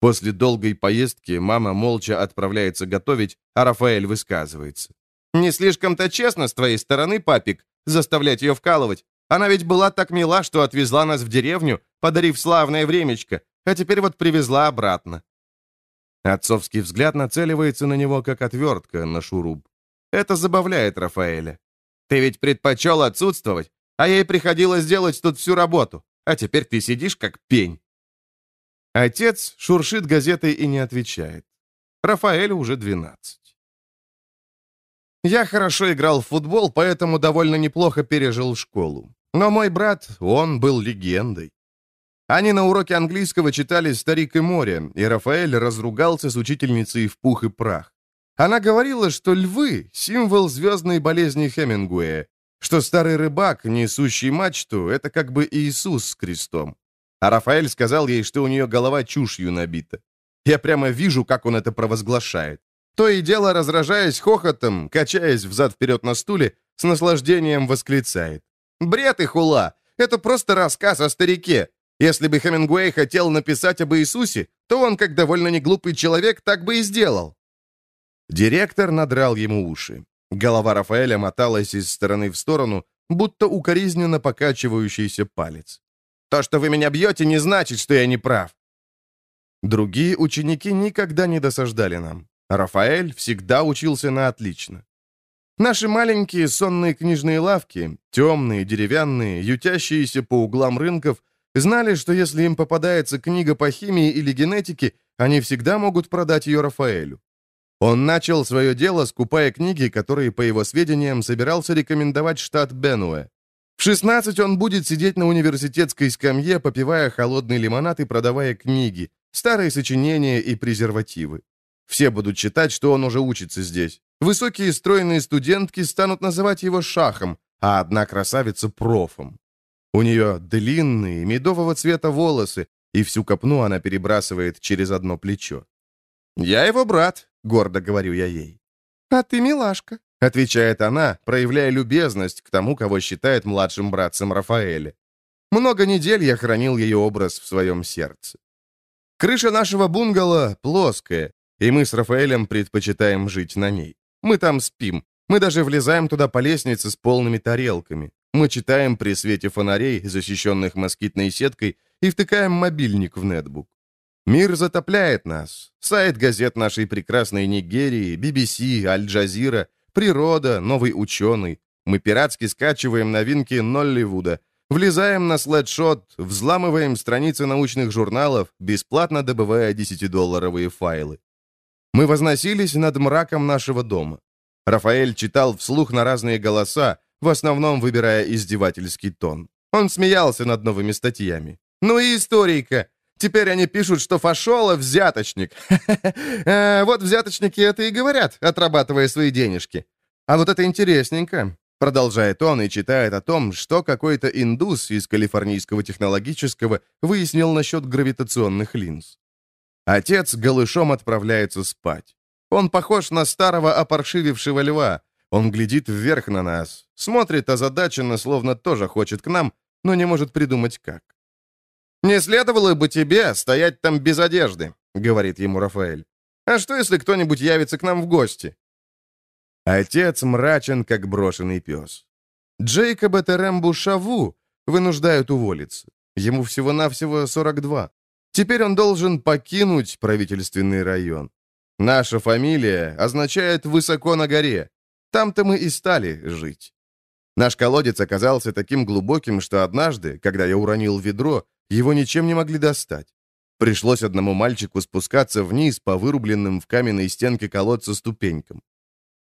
Speaker 1: После долгой поездки мама молча отправляется готовить, а Рафаэль высказывается. «Не слишком-то честно с твоей стороны, папик, заставлять ее вкалывать. Она ведь была так мила, что отвезла нас в деревню, подарив славное времечко, а теперь вот привезла обратно». Отцовский взгляд нацеливается на него, как отвертка на шуруб. Это забавляет Рафаэля. «Ты ведь предпочел отсутствовать, а ей приходилось делать тут всю работу, а теперь ты сидишь как пень». Отец шуршит газетой и не отвечает. Рафаэлю уже 12. Я хорошо играл в футбол, поэтому довольно неплохо пережил школу. Но мой брат, он был легендой. Они на уроке английского читали «Старик и море», и Рафаэль разругался с учительницей в пух и прах. Она говорила, что львы — символ звездной болезни Хемингуэя, что старый рыбак, несущий мачту, это как бы Иисус с крестом. А Рафаэль сказал ей, что у нее голова чушью набита. Я прямо вижу, как он это провозглашает. То и дело, разражаясь хохотом, качаясь взад-вперед на стуле, с наслаждением восклицает. «Бред и хула! Это просто рассказ о старике. Если бы Хемингуэй хотел написать об Иисусе, то он, как довольно неглупый человек, так бы и сделал». Директор надрал ему уши. Голова Рафаэля моталась из стороны в сторону, будто укоризненно покачивающийся палец. «То, что вы меня бьете, не значит, что я не прав». Другие ученики никогда не досаждали нам. Рафаэль всегда учился на отлично. Наши маленькие сонные книжные лавки, темные, деревянные, ютящиеся по углам рынков, знали, что если им попадается книга по химии или генетике, они всегда могут продать ее Рафаэлю. Он начал свое дело, скупая книги, которые, по его сведениям, собирался рекомендовать штат Бенуэ. В 16 он будет сидеть на университетской скамье, попивая холодный лимонад и продавая книги, старые сочинения и презервативы. Все будут считать, что он уже учится здесь. Высокие стройные студентки станут называть его шахом, а одна красавица — профом. У нее длинные, медового цвета волосы, и всю копну она перебрасывает через одно плечо. «Я его брат», — гордо говорю я ей. «А ты милашка», — отвечает она, проявляя любезность к тому, кого считает младшим братцем Рафаэля. Много недель я хранил ее образ в своем сердце. Крыша нашего бунгало плоская, и мы с Рафаэлем предпочитаем жить на ней. Мы там спим. Мы даже влезаем туда по лестнице с полными тарелками. Мы читаем при свете фонарей, защищенных москитной сеткой, и втыкаем мобильник в нетбук. Мир затопляет нас. Сайт газет нашей прекрасной Нигерии, BBC, Аль-Джазира, природа, новый ученый. Мы пиратски скачиваем новинки Нолливуда, влезаем на слэдшот, взламываем страницы научных журналов, бесплатно добывая 10-долларовые файлы. Мы возносились над мраком нашего дома. Рафаэль читал вслух на разные голоса, в основном выбирая издевательский тон. Он смеялся над новыми статьями. «Ну и историка! Теперь они пишут, что Фашола взяточник. *laughs* Э, вот взяточники это и говорят, отрабатывая свои денежки. А вот это интересненько. Продолжает он и читает о том, что какой-то индус из калифорнийского технологического выяснил насчет гравитационных линз. Отец голышом отправляется спать. Он похож на старого опоршивившего льва. Он глядит вверх на нас, смотрит озадаченно, словно тоже хочет к нам, но не может придумать как. «Не следовало бы тебе стоять там без одежды», — говорит ему Рафаэль. «А что, если кто-нибудь явится к нам в гости?» Отец мрачен, как брошенный пес. Джейкоба Терембу Шаву вынуждают уволиться. Ему всего-навсего 42. Теперь он должен покинуть правительственный район. Наша фамилия означает «высоко на горе». Там-то мы и стали жить. Наш колодец оказался таким глубоким, что однажды, когда я уронил ведро, его ничем не могли достать. Пришлось одному мальчику спускаться вниз по вырубленным в каменной стенке колодца ступенькам.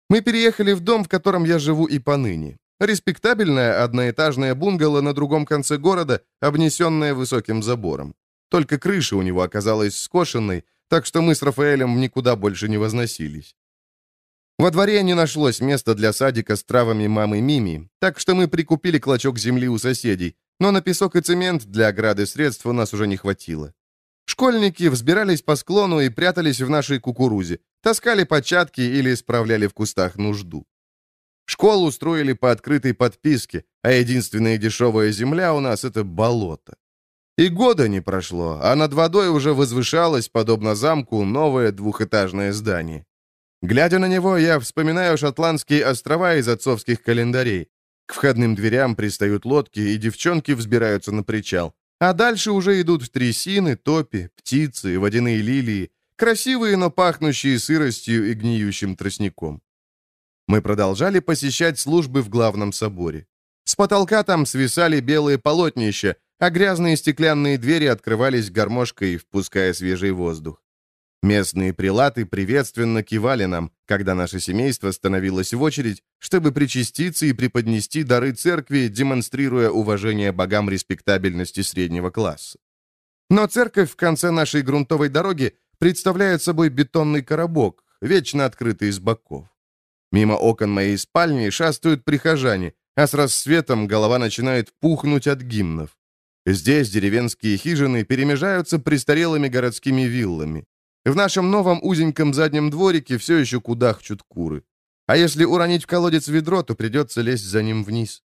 Speaker 1: Мы переехали в дом, в котором я живу и поныне. Респектабельное одноэтажное бунгало на другом конце города, обнесенное высоким забором. Только крыша у него оказалась скошенной, так что мы с Рафаэлем никуда больше не возносились. Во дворе не нашлось места для садика с травами мамы Мими, так что мы прикупили клочок земли у соседей, но на песок и цемент для ограды средств у нас уже не хватило. Школьники взбирались по склону и прятались в нашей кукурузе, таскали початки или справляли в кустах нужду. Школу устроили по открытой подписке, а единственная дешевая земля у нас — это болото. И года не прошло, а над водой уже возвышалось, подобно замку, новое двухэтажное здание. Глядя на него, я вспоминаю шотландские острова из отцовских календарей. К входным дверям пристают лодки, и девчонки взбираются на причал. А дальше уже идут трясины, топи, птицы, водяные лилии, красивые, но пахнущие сыростью и гниющим тростником. Мы продолжали посещать службы в главном соборе. С потолка там свисали белые полотнища, а грязные стеклянные двери открывались гармошкой, впуская свежий воздух. Местные прилаты приветственно кивали нам, когда наше семейство становилось в очередь, чтобы причаститься и преподнести дары церкви, демонстрируя уважение богам респектабельности среднего класса. Но церковь в конце нашей грунтовой дороги представляет собой бетонный коробок, вечно открытый с боков. Мимо окон моей спальни шастают прихожане, а с рассветом голова начинает пухнуть от гимнов. Здесь деревенские хижины перемежаются престарелыми городскими виллами. В нашем новом узеньком заднем дворике все еще кудахчут куры. А если уронить в колодец ведро, то придется лезть за ним вниз.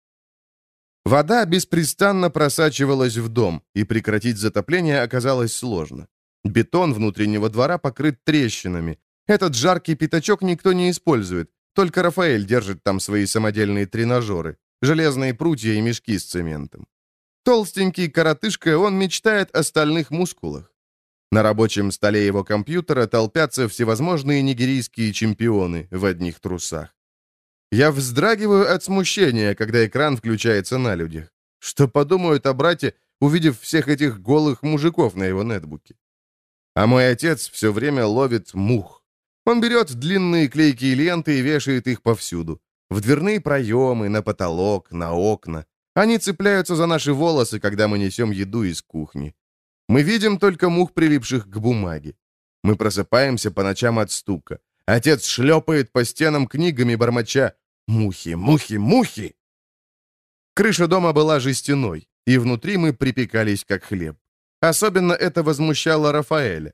Speaker 1: Вода беспрестанно просачивалась в дом, и прекратить затопление оказалось сложно. Бетон внутреннего двора покрыт трещинами. Этот жаркий пятачок никто не использует, только Рафаэль держит там свои самодельные тренажеры, железные прутья и мешки с цементом. Толстенький коротышка, он мечтает о стальных мускулах. На рабочем столе его компьютера толпятся всевозможные нигерийские чемпионы в одних трусах. Я вздрагиваю от смущения, когда экран включается на людях. Что подумают о брате, увидев всех этих голых мужиков на его нетбуке? А мой отец все время ловит мух. Он берет длинные клейкие ленты и вешает их повсюду. В дверные проемы, на потолок, на окна. Они цепляются за наши волосы, когда мы несем еду из кухни. Мы видим только мух, прилипших к бумаге. Мы просыпаемся по ночам от стука. Отец шлепает по стенам книгами, бормоча «Мухи, мухи, мухи!». Крыша дома была жестяной, и внутри мы припекались, как хлеб. Особенно это возмущало Рафаэля.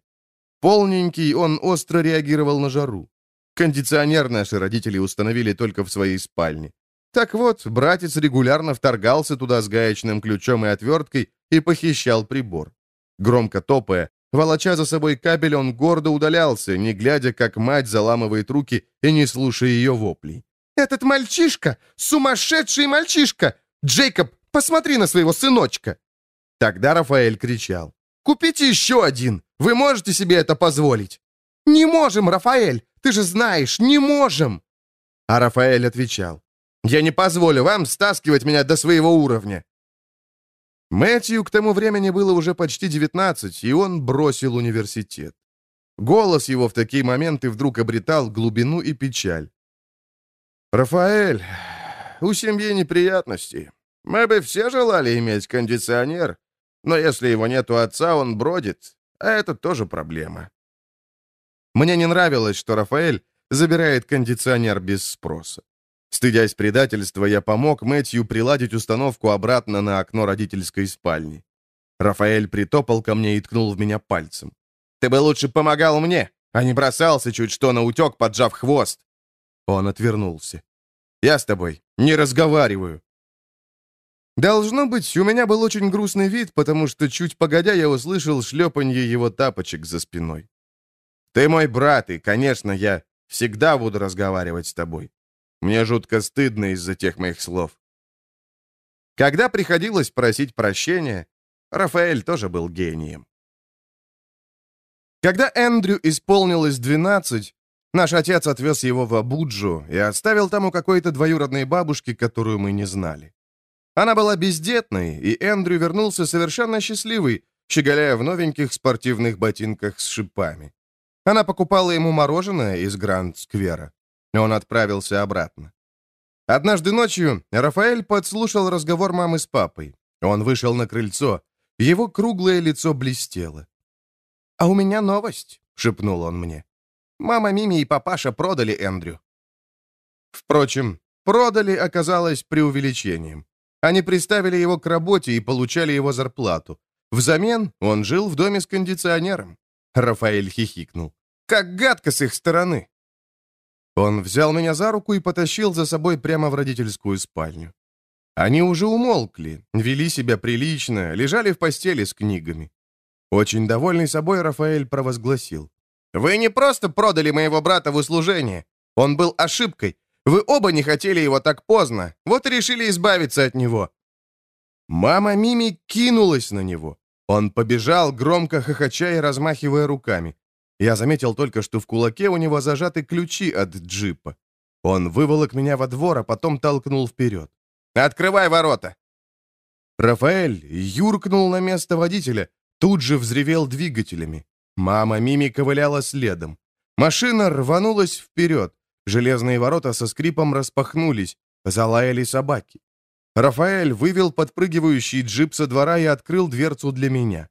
Speaker 1: Полненький, он остро реагировал на жару. Кондиционер наши родители установили только в своей спальне. Так вот, братец регулярно вторгался туда с гаечным ключом и отверткой и похищал прибор. Громко топая, Волоча за собой кабель, он гордо удалялся, не глядя, как мать заламывает руки и не слушая ее воплей. «Этот мальчишка! Сумасшедший мальчишка! Джейкоб, посмотри на своего сыночка!» Тогда Рафаэль кричал. «Купите еще один! Вы можете себе это позволить?» «Не можем, Рафаэль! Ты же знаешь, не можем!» А Рафаэль отвечал. «Я не позволю вам стаскивать меня до своего уровня!» Мэтью к тому времени было уже почти 19, и он бросил университет. Голос его в такие моменты вдруг обретал глубину и печаль. «Рафаэль, у семьи неприятности. Мы бы все желали иметь кондиционер, но если его нет у отца, он бродит, а это тоже проблема». Мне не нравилось, что Рафаэль забирает кондиционер без спроса. Стыдясь предательства, я помог Мэтью приладить установку обратно на окно родительской спальни. Рафаэль притопал ко мне и ткнул в меня пальцем. «Ты бы лучше помогал мне, а не бросался чуть что на утек, поджав хвост!» Он отвернулся. «Я с тобой не разговариваю!» Должно быть, у меня был очень грустный вид, потому что чуть погодя я услышал шлепанье его тапочек за спиной. «Ты мой брат, и, конечно, я всегда буду разговаривать с тобой. Мне жутко стыдно из-за тех моих слов. Когда приходилось просить прощения, Рафаэль тоже был гением. Когда Эндрю исполнилось 12, наш отец отвез его в Абуджу и оставил там у какой-то двоюродной бабушки, которую мы не знали. Она была бездетной, и Эндрю вернулся совершенно счастливый, щеголяя в новеньких спортивных ботинках с шипами. Она покупала ему мороженое из Гранд-сквера. Он отправился обратно. Однажды ночью Рафаэль подслушал разговор мамы с папой. Он вышел на крыльцо. Его круглое лицо блестело. «А у меня новость», — шепнул он мне. «Мама Мими и папаша продали Эндрю». Впрочем, продали оказалось преувеличением. Они приставили его к работе и получали его зарплату. Взамен он жил в доме с кондиционером. Рафаэль хихикнул. «Как гадко с их стороны!» Он взял меня за руку и потащил за собой прямо в родительскую спальню. Они уже умолкли, вели себя прилично, лежали в постели с книгами. Очень довольный собой Рафаэль провозгласил. «Вы не просто продали моего брата в услужение. Он был ошибкой. Вы оба не хотели его так поздно, вот и решили избавиться от него». Мама Мими кинулась на него. Он побежал, громко хохоча и размахивая руками. Я заметил только, что в кулаке у него зажаты ключи от джипа. Он выволок меня во двор, а потом толкнул вперед. «Открывай ворота!» Рафаэль юркнул на место водителя, тут же взревел двигателями. Мама Мими ковыляла следом. Машина рванулась вперед. Железные ворота со скрипом распахнулись. Залаяли собаки. Рафаэль вывел подпрыгивающий джип со двора и открыл дверцу для меня.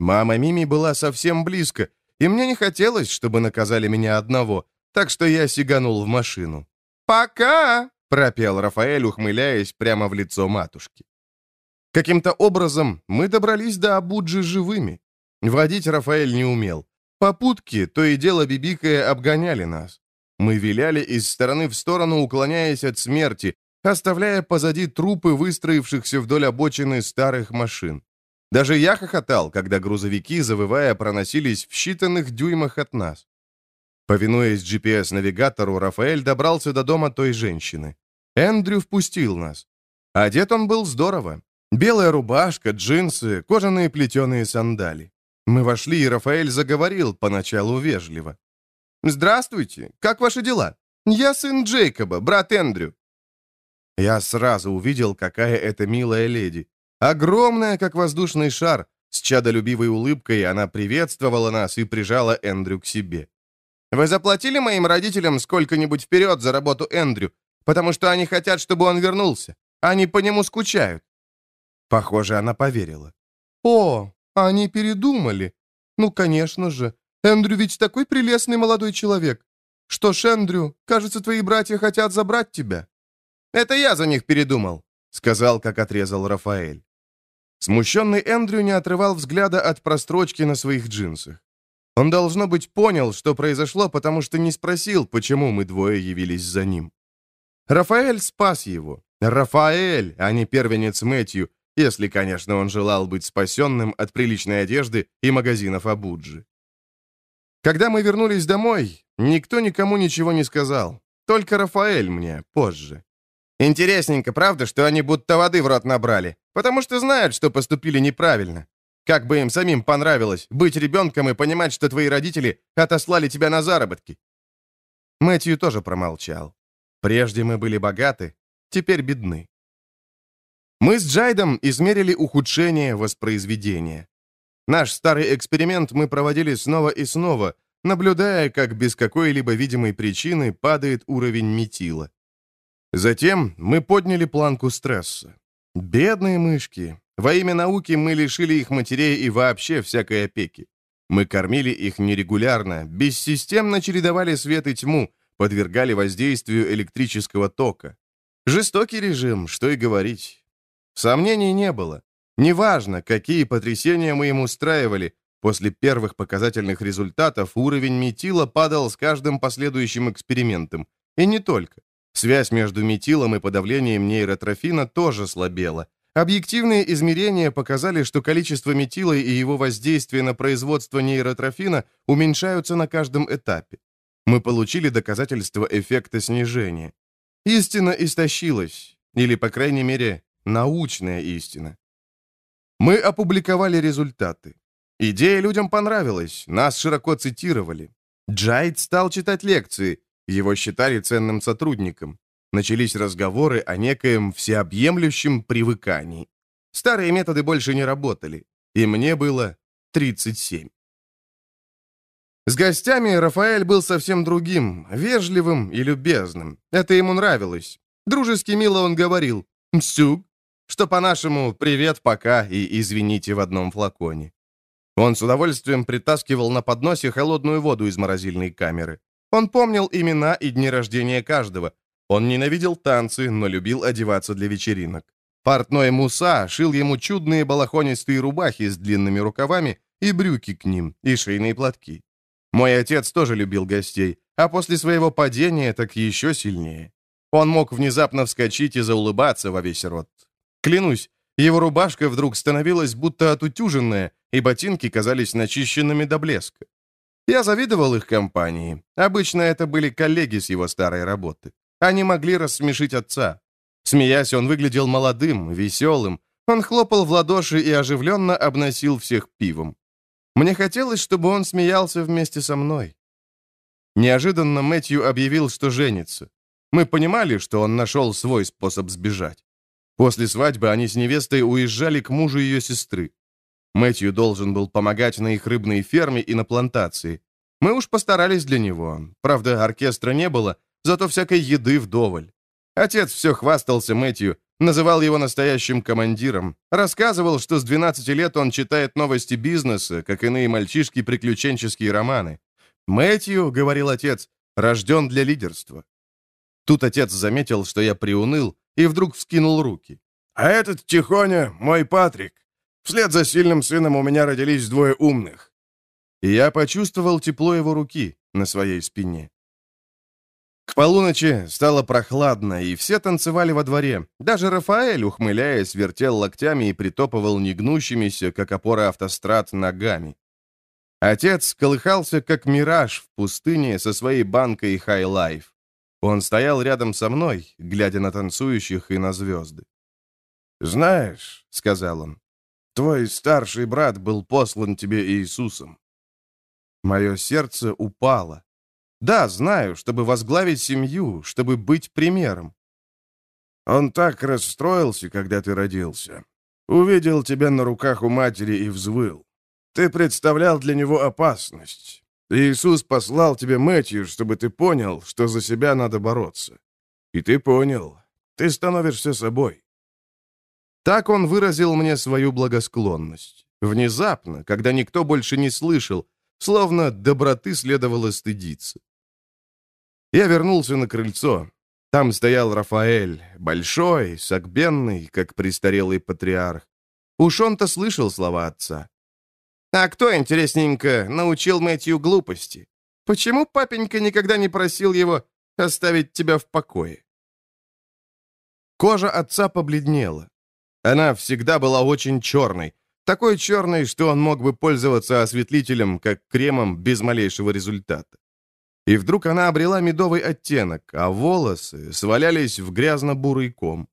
Speaker 1: Мама Мими была совсем близко, и мне не хотелось, чтобы наказали меня одного, так что я сиганул в машину. «Пока!» — пропел Рафаэль, ухмыляясь прямо в лицо матушки. Каким-то образом мы добрались до Абуджи живыми. Водить Рафаэль не умел. Попутки, то и дело бибикая, обгоняли нас. Мы виляли из стороны в сторону, уклоняясь от смерти, оставляя позади трупы выстроившихся вдоль обочины старых машин. Даже я хохотал, когда грузовики, завывая, проносились в считанных дюймах от нас. Повинуясь GPS-навигатору, Рафаэль добрался до дома той женщины. Эндрю впустил нас. Одет он был здорово. Белая рубашка, джинсы, кожаные плетеные сандали. Мы вошли, и Рафаэль заговорил поначалу вежливо. «Здравствуйте, как ваши дела? Я сын Джейкоба, брат Эндрю». Я сразу увидел, какая это милая леди. Огромная, как воздушный шар, с чадолюбивой улыбкой она приветствовала нас и прижала Эндрю к себе. «Вы заплатили моим родителям сколько-нибудь вперед за работу Эндрю, потому что они хотят, чтобы он вернулся. Они по нему скучают». Похоже, она поверила. «О, они передумали. Ну, конечно же. Эндрю ведь такой прелестный молодой человек. Что ж, Эндрю, кажется, твои братья хотят забрать тебя». «Это я за них передумал», — сказал, как отрезал Рафаэль. Смущенный Эндрю не отрывал взгляда от прострочки на своих джинсах. Он, должно быть, понял, что произошло, потому что не спросил, почему мы двое явились за ним. Рафаэль спас его. Рафаэль, а не первенец Мэтью, если, конечно, он желал быть спасенным от приличной одежды и магазинов Абуджи. Когда мы вернулись домой, никто никому ничего не сказал. Только Рафаэль мне позже. Интересненько, правда, что они будто воды в рот набрали, потому что знают, что поступили неправильно. Как бы им самим понравилось быть ребенком и понимать, что твои родители отослали тебя на заработки. Мэтью тоже промолчал. Прежде мы были богаты, теперь бедны. Мы с Джайдом измерили ухудшение воспроизведения. Наш старый эксперимент мы проводили снова и снова, наблюдая, как без какой-либо видимой причины падает уровень метила. Затем мы подняли планку стресса. Бедные мышки. Во имя науки мы лишили их матерей и вообще всякой опеки. Мы кормили их нерегулярно, бессистемно чередовали свет и тьму, подвергали воздействию электрического тока. Жестокий режим, что и говорить. Сомнений не было. Неважно, какие потрясения мы им устраивали, после первых показательных результатов уровень метила падал с каждым последующим экспериментом. И не только. Связь между метилом и подавлением нейротрофина тоже слабела. Объективные измерения показали, что количество метила и его воздействие на производство нейротрофина уменьшаются на каждом этапе. Мы получили доказательство эффекта снижения. Истина истощилась, или, по крайней мере, научная истина. Мы опубликовали результаты. Идея людям понравилась, нас широко цитировали. Джайд стал читать лекции, его считали ценным сотрудником. Начались разговоры о некоем всеобъемлющем привыкании. Старые методы больше не работали, и мне было 37. С гостями Рафаэль был совсем другим, вежливым и любезным. Это ему нравилось. Дружески мило он говорил «Мсюк», что по-нашему «привет, пока» и «извините» в одном флаконе. Он с удовольствием притаскивал на подносе холодную воду из морозильной камеры. Он помнил имена и дни рождения каждого. Он ненавидел танцы, но любил одеваться для вечеринок. Портной Муса шил ему чудные балахонистые рубахи с длинными рукавами и брюки к ним, и шейные платки. Мой отец тоже любил гостей, а после своего падения так еще сильнее. Он мог внезапно вскочить и заулыбаться во весь рот. Клянусь, его рубашка вдруг становилась будто отутюженная, и ботинки казались начищенными до блеска. Я завидовал их компании. Обычно это были коллеги с его старой работы. Они могли рассмешить отца. Смеясь, он выглядел молодым, веселым. Он хлопал в ладоши и оживленно обносил всех пивом. Мне хотелось, чтобы он смеялся вместе со мной. Неожиданно Мэтью объявил, что женится. Мы понимали, что он нашел свой способ сбежать. После свадьбы они с невестой уезжали к мужу ее сестры. Мэтью должен был помогать на их рыбной ферме и на плантации. Мы уж постарались для него. Правда, оркестра не было, зато всякой еды вдоволь. Отец все хвастался Мэтью, называл его настоящим командиром, рассказывал, что с 12 лет он читает новости бизнеса, как иные мальчишки приключенческие романы. «Мэтью», — говорил отец, — «рожден для лидерства». Тут отец заметил, что я приуныл, и вдруг вскинул руки.
Speaker 2: «А этот тихоня мой Патрик. Вслед за сильным сыном у меня родились двое умных».
Speaker 1: И я почувствовал тепло его руки на своей спине. К полуночи стало прохладно, и все танцевали во дворе. Даже Рафаэль, ухмыляясь, вертел локтями и притопывал негнущимися, как опора автострад, ногами. Отец колыхался, как мираж в пустыне со своей банкой Life. Он стоял рядом со мной, глядя на танцующих и на звезды.
Speaker 2: «Знаешь», — сказал он, Твой старший брат был послан тебе Иисусом».
Speaker 1: Мое сердце упало. Да, знаю, чтобы возглавить семью, чтобы быть примером.
Speaker 2: Он так расстроился, когда ты родился. Увидел тебя на руках у матери и взвыл. Ты представлял для него опасность. Иисус послал тебе Мэтью, чтобы ты понял, что за себя надо бороться. И ты понял. Ты становишься собой.
Speaker 1: Так он выразил мне свою благосклонность. Внезапно, когда никто больше не слышал, словно доброты следовало стыдиться. Я вернулся на крыльцо. Там стоял Рафаэль, большой, согбенный, как престарелый патриарх. Уж он-то слышал слова отца. «А кто, интересненько, научил Мэтью глупости? Почему папенька никогда не просил его оставить тебя в покое?» Кожа отца побледнела. Она всегда была очень черной. Такой черной, что он мог бы пользоваться осветлителем, как кремом, без малейшего результата. И вдруг она обрела медовый оттенок, а волосы свалялись в грязно-бурый ком.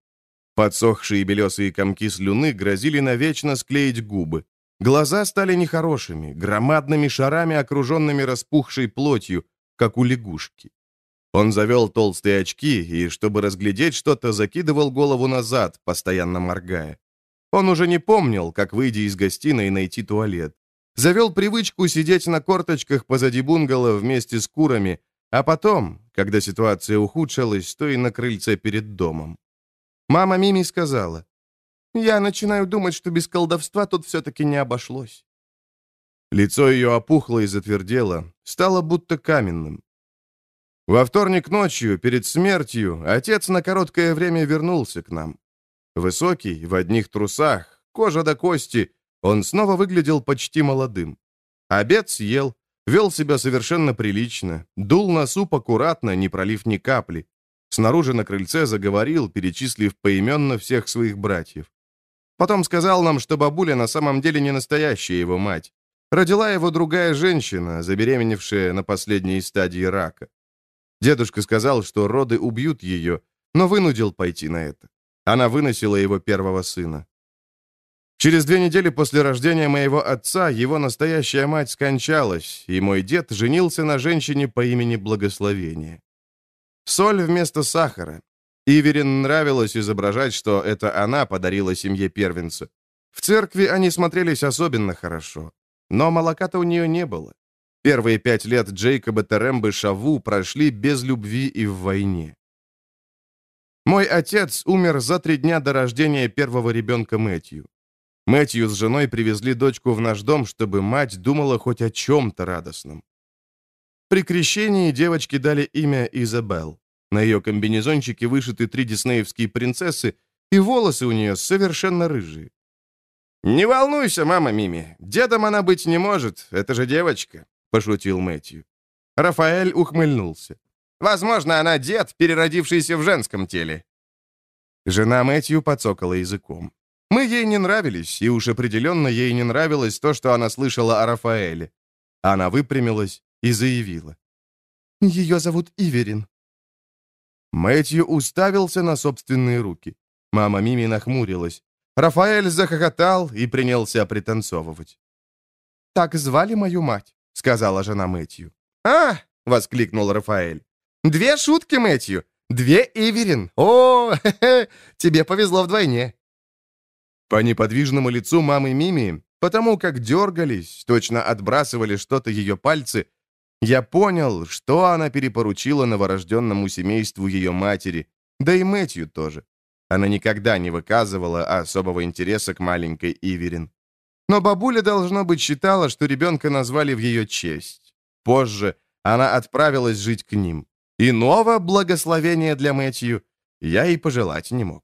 Speaker 1: Подсохшие белесые комки слюны грозили навечно склеить губы. Глаза стали нехорошими, громадными шарами, окруженными распухшей плотью, как у лягушки. Он завел толстые очки и, чтобы разглядеть что-то, закидывал голову назад, постоянно моргая. Он уже не помнил, как, выйти из гостиной, найти туалет. Завел привычку сидеть на корточках позади бунгало вместе с курами, а потом, когда ситуация ухудшилась, то и на крыльце перед домом. Мама Мими сказала, «Я начинаю думать, что без колдовства тут все-таки не обошлось». Лицо ее опухло и затвердело, стало будто каменным. Во вторник ночью, перед смертью, отец на короткое время вернулся к нам. Высокий, в одних трусах, кожа до кости, он снова выглядел почти молодым. Обед съел, вел себя совершенно прилично, дул на суп аккуратно, не пролив ни капли. Снаружи на крыльце заговорил, перечислив поименно всех своих братьев. Потом сказал нам, что бабуля на самом деле не настоящая его мать. Родила его другая женщина, забеременевшая на последней стадии рака. Дедушка сказал, что роды убьют ее, но вынудил пойти на это. Она выносила его первого сына. Через две недели после рождения моего отца его настоящая мать скончалась, и мой дед женился на женщине по имени Благословение. Соль вместо сахара. Иверин нравилось изображать, что это она подарила семье первенца. В церкви они смотрелись особенно хорошо. Но молока-то у нее не было. Первые пять лет Джейкоба Терембы Шаву прошли без любви и в войне. Мой отец умер за три дня до рождения первого ребенка Мэтью. Мэтью с женой привезли дочку в наш дом, чтобы мать думала хоть о чем-то радостном. При крещении девочке дали имя Изабел. На ее комбинезончике вышиты три диснеевские принцессы, и волосы у нее совершенно рыжие. «Не волнуйся, мама Мими, дедом она быть не может, это же девочка», — пошутил Мэтью. Рафаэль ухмыльнулся. «Возможно, она дед, переродившийся в женском теле». Жена Мэтью подсокала языком. Мы ей не нравились, и уж определенно ей не нравилось то, что она слышала о Рафаэле. Она выпрямилась и заявила. «Ее зовут Иверин». Мэтью уставился на собственные руки. Мама Мими нахмурилась. Рафаэль захохотал и принялся пританцовывать. «Так звали мою мать сказала жена Мэтью. «А!» — воскликнул Рафаэль. «Две шутки, Мэтью! Две Иверин! О, хе *laughs* -хе, тебе повезло вдвойне!» По неподвижному лицу мамы Мими, потому как дергались, точно отбрасывали что-то ее пальцы, я понял, что она перепоручила новорожденному семейству ее матери, да и Мэтью тоже. Она никогда не выказывала особого интереса к маленькой Иверин. Но бабуля, должно быть, считала, что ребенка назвали в ее честь. Позже она отправилась жить к ним. Иного благословения для Мэтью я и пожелать не мог.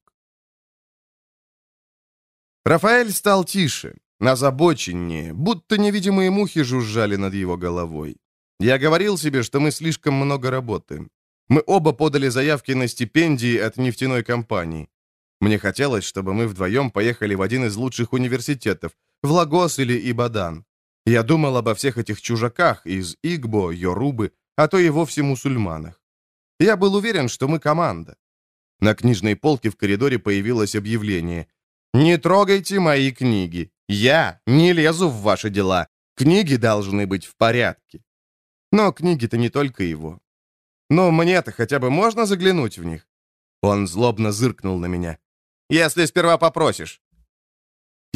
Speaker 1: Рафаэль стал тише, озабоченнее, будто невидимые мухи жужжали над его головой. Я говорил себе, что мы слишком много работаем. Мы оба подали заявки на стипендии от нефтяной компании. Мне хотелось, чтобы мы вдвоем поехали в один из лучших университетов, в Лагос или Ибадан. Я думал обо всех этих чужаках из Игбо, Йорубы, а то и вовсе мусульманах. Я был уверен, что мы команда. На книжной полке в коридоре появилось объявление. «Не трогайте мои книги. Я не лезу в ваши дела. Книги должны быть в порядке». Но книги-то не только его. Но мне-то хотя бы можно заглянуть в них? Он злобно зыркнул на меня. «Если сперва попросишь».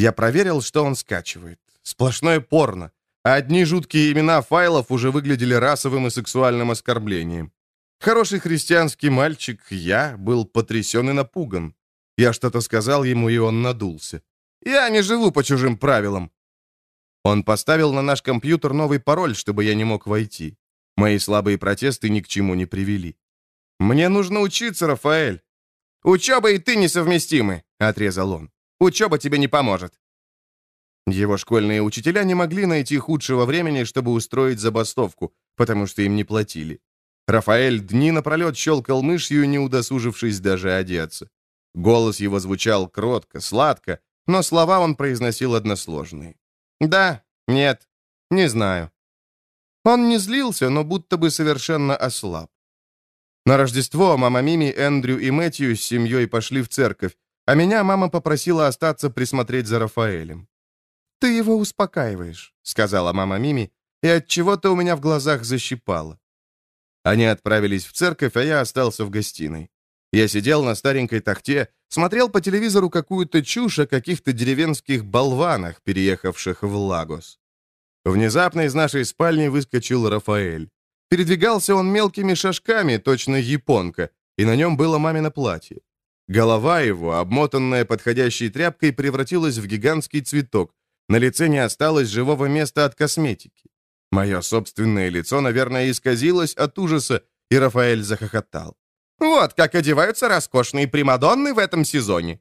Speaker 1: Я проверил, что он скачивает. Сплошное порно. Одни жуткие имена файлов уже выглядели расовым и сексуальным оскорблением. Хороший христианский мальчик, я, был потрясен и напуган. Я что-то сказал ему, и он надулся. «Я не живу по чужим правилам». Он поставил на наш компьютер новый пароль, чтобы я не мог войти. Мои слабые протесты ни к чему не привели. «Мне нужно учиться, Рафаэль». «Учеба и ты несовместимы», — отрезал он. Учеба тебе не поможет». Его школьные учителя не могли найти худшего времени, чтобы устроить забастовку, потому что им не платили. Рафаэль дни напролет щелкал мышью, не удосужившись даже одеться. Голос его звучал кротко, сладко, но слова он произносил односложные. «Да, нет, не знаю». Он не злился, но будто бы совершенно ослаб. На Рождество мама Мими, Эндрю и Мэтью с семьей пошли в церковь, а меня мама попросила остаться присмотреть за Рафаэлем. «Ты его успокаиваешь», — сказала мама Мими, и от чего то у меня в глазах защипало. Они отправились в церковь, а я остался в гостиной. Я сидел на старенькой тахте, смотрел по телевизору какую-то чушь о каких-то деревенских болванах, переехавших в Лагос. Внезапно из нашей спальни выскочил Рафаэль. Передвигался он мелкими шажками, точно японка, и на нем было мамино платье. Голова его, обмотанная подходящей тряпкой, превратилась в гигантский цветок. На лице не осталось живого места от косметики. Мое собственное лицо, наверное, исказилось от ужаса, и Рафаэль захохотал. «Вот как одеваются роскошные примадонны в этом сезоне!»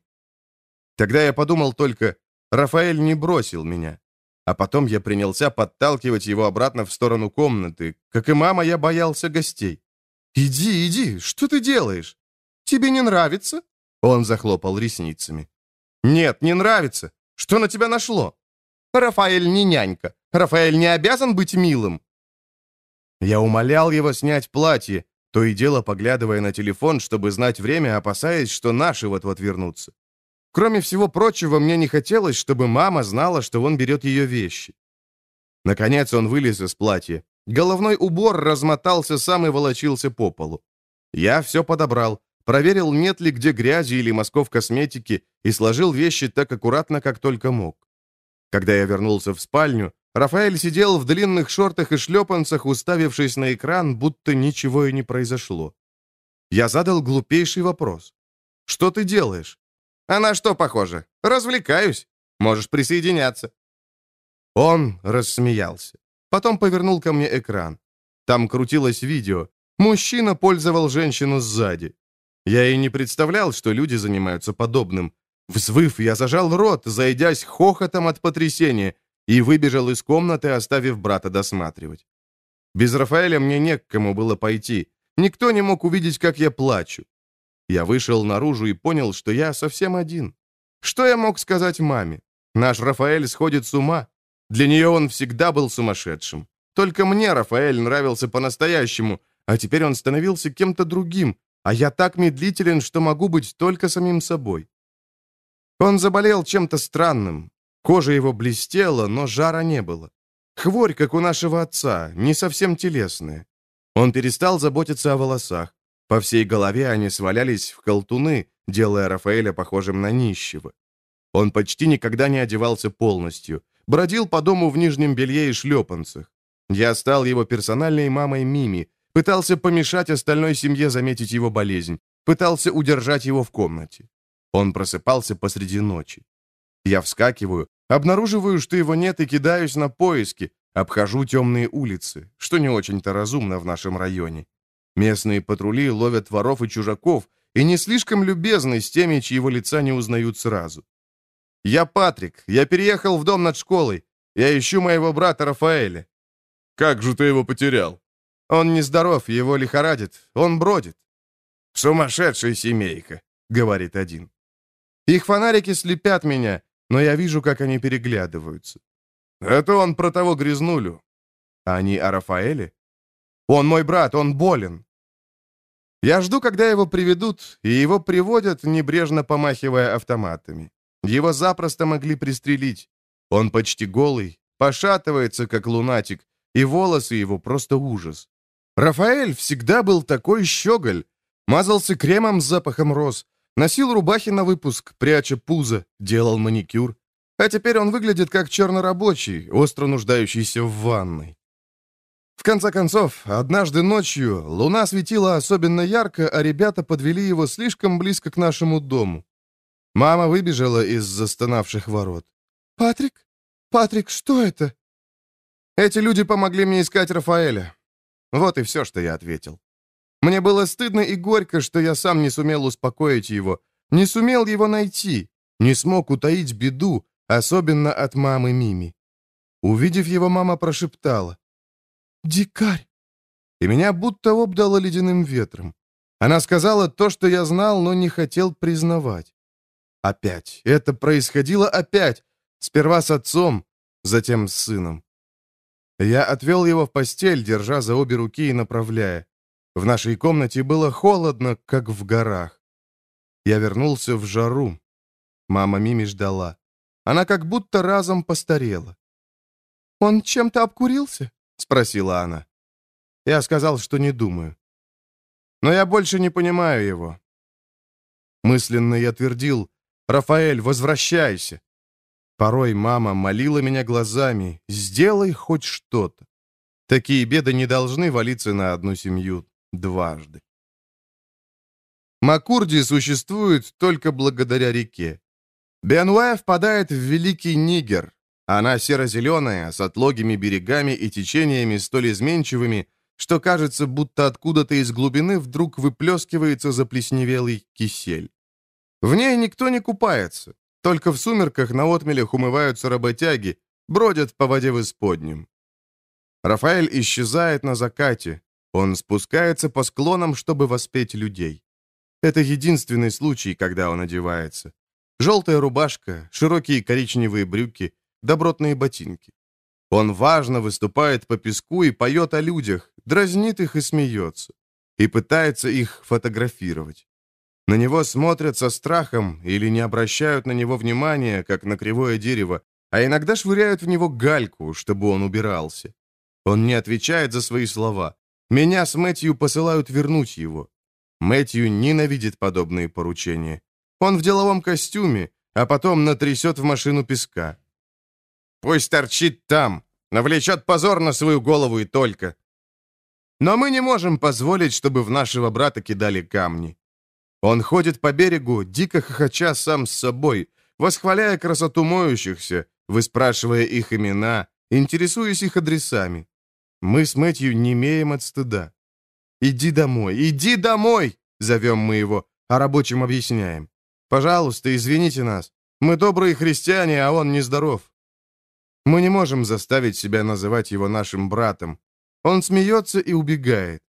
Speaker 1: Тогда я подумал только, Рафаэль не бросил меня. А потом я принялся подталкивать его обратно в сторону комнаты. Как и мама, я боялся гостей. «Иди, иди, что ты делаешь? Тебе не нравится?» Он захлопал ресницами. «Нет, не нравится. Что на тебя нашло?» «Рафаэль не нянька. Рафаэль не обязан быть милым». Я умолял его снять платье, то и дело поглядывая на телефон, чтобы знать время, опасаясь, что наши вот-вот вернутся. Кроме всего прочего, мне не хотелось, чтобы мама знала, что он берет ее вещи. Наконец он вылез из платья. Головной убор размотался сам и волочился по полу. Я все подобрал, проверил, нет ли где грязи или мазков косметики, и сложил вещи так аккуратно, как только мог. Когда я вернулся в спальню, Рафаэль сидел в длинных шортах и шлепанцах, уставившись на экран, будто ничего и не произошло. Я задал глупейший вопрос. «Что ты делаешь?» «А на что похоже? Развлекаюсь. Можешь присоединяться». Он рассмеялся. Потом повернул ко мне экран. Там крутилось видео. Мужчина пользовал женщину сзади. Я и не представлял, что люди занимаются подобным. Взвыв, я зажал рот, зайдясь хохотом от потрясения, и выбежал из комнаты, оставив брата досматривать. Без Рафаэля мне не к кому было пойти. Никто не мог увидеть, как я плачу. Я вышел наружу и понял, что я совсем один. Что я мог сказать маме? Наш Рафаэль сходит с ума. Для нее он всегда был сумасшедшим. Только мне Рафаэль нравился по-настоящему, а теперь он становился кем-то другим, а я так медлителен, что могу быть только самим собой. Он заболел чем-то странным, Кожа его блестела, но жара не было. Хворь, как у нашего отца, не совсем телесная. Он перестал заботиться о волосах. По всей голове они свалялись в колтуны, делая Рафаэля похожим на нищего. Он почти никогда не одевался полностью. Бродил по дому в нижнем белье и шлепанцах. Я стал его персональной мамой Мими, пытался помешать остальной семье заметить его болезнь, пытался удержать его в комнате. Он просыпался посреди ночи. Я вскакиваю, обнаруживаю, что его нет, и кидаюсь на поиски, обхожу темные улицы, что не очень-то разумно в нашем районе. Местные патрули ловят воров и чужаков, и не слишком любезны с теми, чьего лица не узнают сразу. «Я Патрик, я переехал в дом над школой. Я ищу моего брата Рафаэля». «Как же ты его потерял?» «Он нездоров, его лихорадит, он бродит».
Speaker 2: «Сумасшедшая семейка», — говорит один.
Speaker 1: «Их фонарики слепят меня, но я вижу, как они переглядываются. Это он про того грязнулю. А они о Рафаэле? Он мой брат, он болен. Я жду, когда его приведут, и его приводят, небрежно помахивая автоматами. Его запросто могли пристрелить. Он почти голый, пошатывается, как лунатик, и волосы его просто ужас. Рафаэль всегда был такой щеголь, мазался кремом с запахом роз, Носил рубахи на выпуск, пряча пузо, делал маникюр. А теперь он выглядит как чернорабочий, остро нуждающийся в ванной. В конце концов, однажды ночью луна светила особенно ярко, а ребята подвели его слишком близко к нашему дому. Мама выбежала из застонавших ворот. «Патрик? Патрик, что это?» «Эти люди помогли мне искать Рафаэля». Вот и все, что я ответил. Мне было стыдно и горько, что я сам не сумел успокоить его, не сумел его найти, не смог утаить беду, особенно от мамы Мими. Увидев его, мама прошептала. «Дикарь!» И меня будто обдало ледяным ветром. Она сказала то, что я знал, но не хотел признавать. Опять. Это происходило опять. Сперва с отцом, затем с сыном. Я отвел его в постель, держа за обе руки и направляя. В нашей комнате было холодно, как в горах. Я вернулся в жару. Мама Мими ждала. Она как будто разом постарела. «Он чем-то обкурился?» — спросила она. Я сказал, что не думаю. Но я больше не понимаю его. Мысленно я твердил, «Рафаэль, возвращайся!» Порой мама молила меня глазами, «Сделай хоть что-то». Такие беды не должны валиться на одну семью дважды. Макурди существует только благодаря реке. Бенуэ впадает в Великий Нигер. Она серо-зеленая, с отлогими берегами и течениями столь изменчивыми, что кажется, будто откуда-то из глубины вдруг выплескивается заплесневелый кисель. В ней никто не купается, только в сумерках на отмелях умываются работяги, бродят по воде в исподнем. Рафаэль исчезает на закате, он спускается по склонам, чтобы воспеть людей. Это единственный случай, когда он одевается. Желтая рубашка, широкие коричневые брюки, добротные ботинки. Он важно выступает по песку и поет о людях, дразнит их и смеется, и пытается их фотографировать. На него смотрят со страхом или не обращают на него внимания, как на кривое дерево, а иногда швыряют в него гальку, чтобы он убирался. Он не отвечает за свои слова. Меня с Мэтью посылают вернуть его. Мэтью ненавидит подобные поручения. Он в деловом костюме, а потом натрясет в машину песка. Пусть торчит там, навлечет позор на свою голову и только. Но мы не можем позволить, чтобы в нашего брата кидали камни. Он ходит по берегу, дико хохоча сам с собой, восхваляя красоту моющихся, выспрашивая их имена, интересуясь их адресами. Мы с Мэтью не имеем от стыда. «Иди домой, иди домой!» — зовем мы его, а рабочим объясняем. «Пожалуйста, извините нас. Мы добрые христиане, а он нездоров». Мы не можем заставить себя называть его нашим братом. Он смеется и убегает.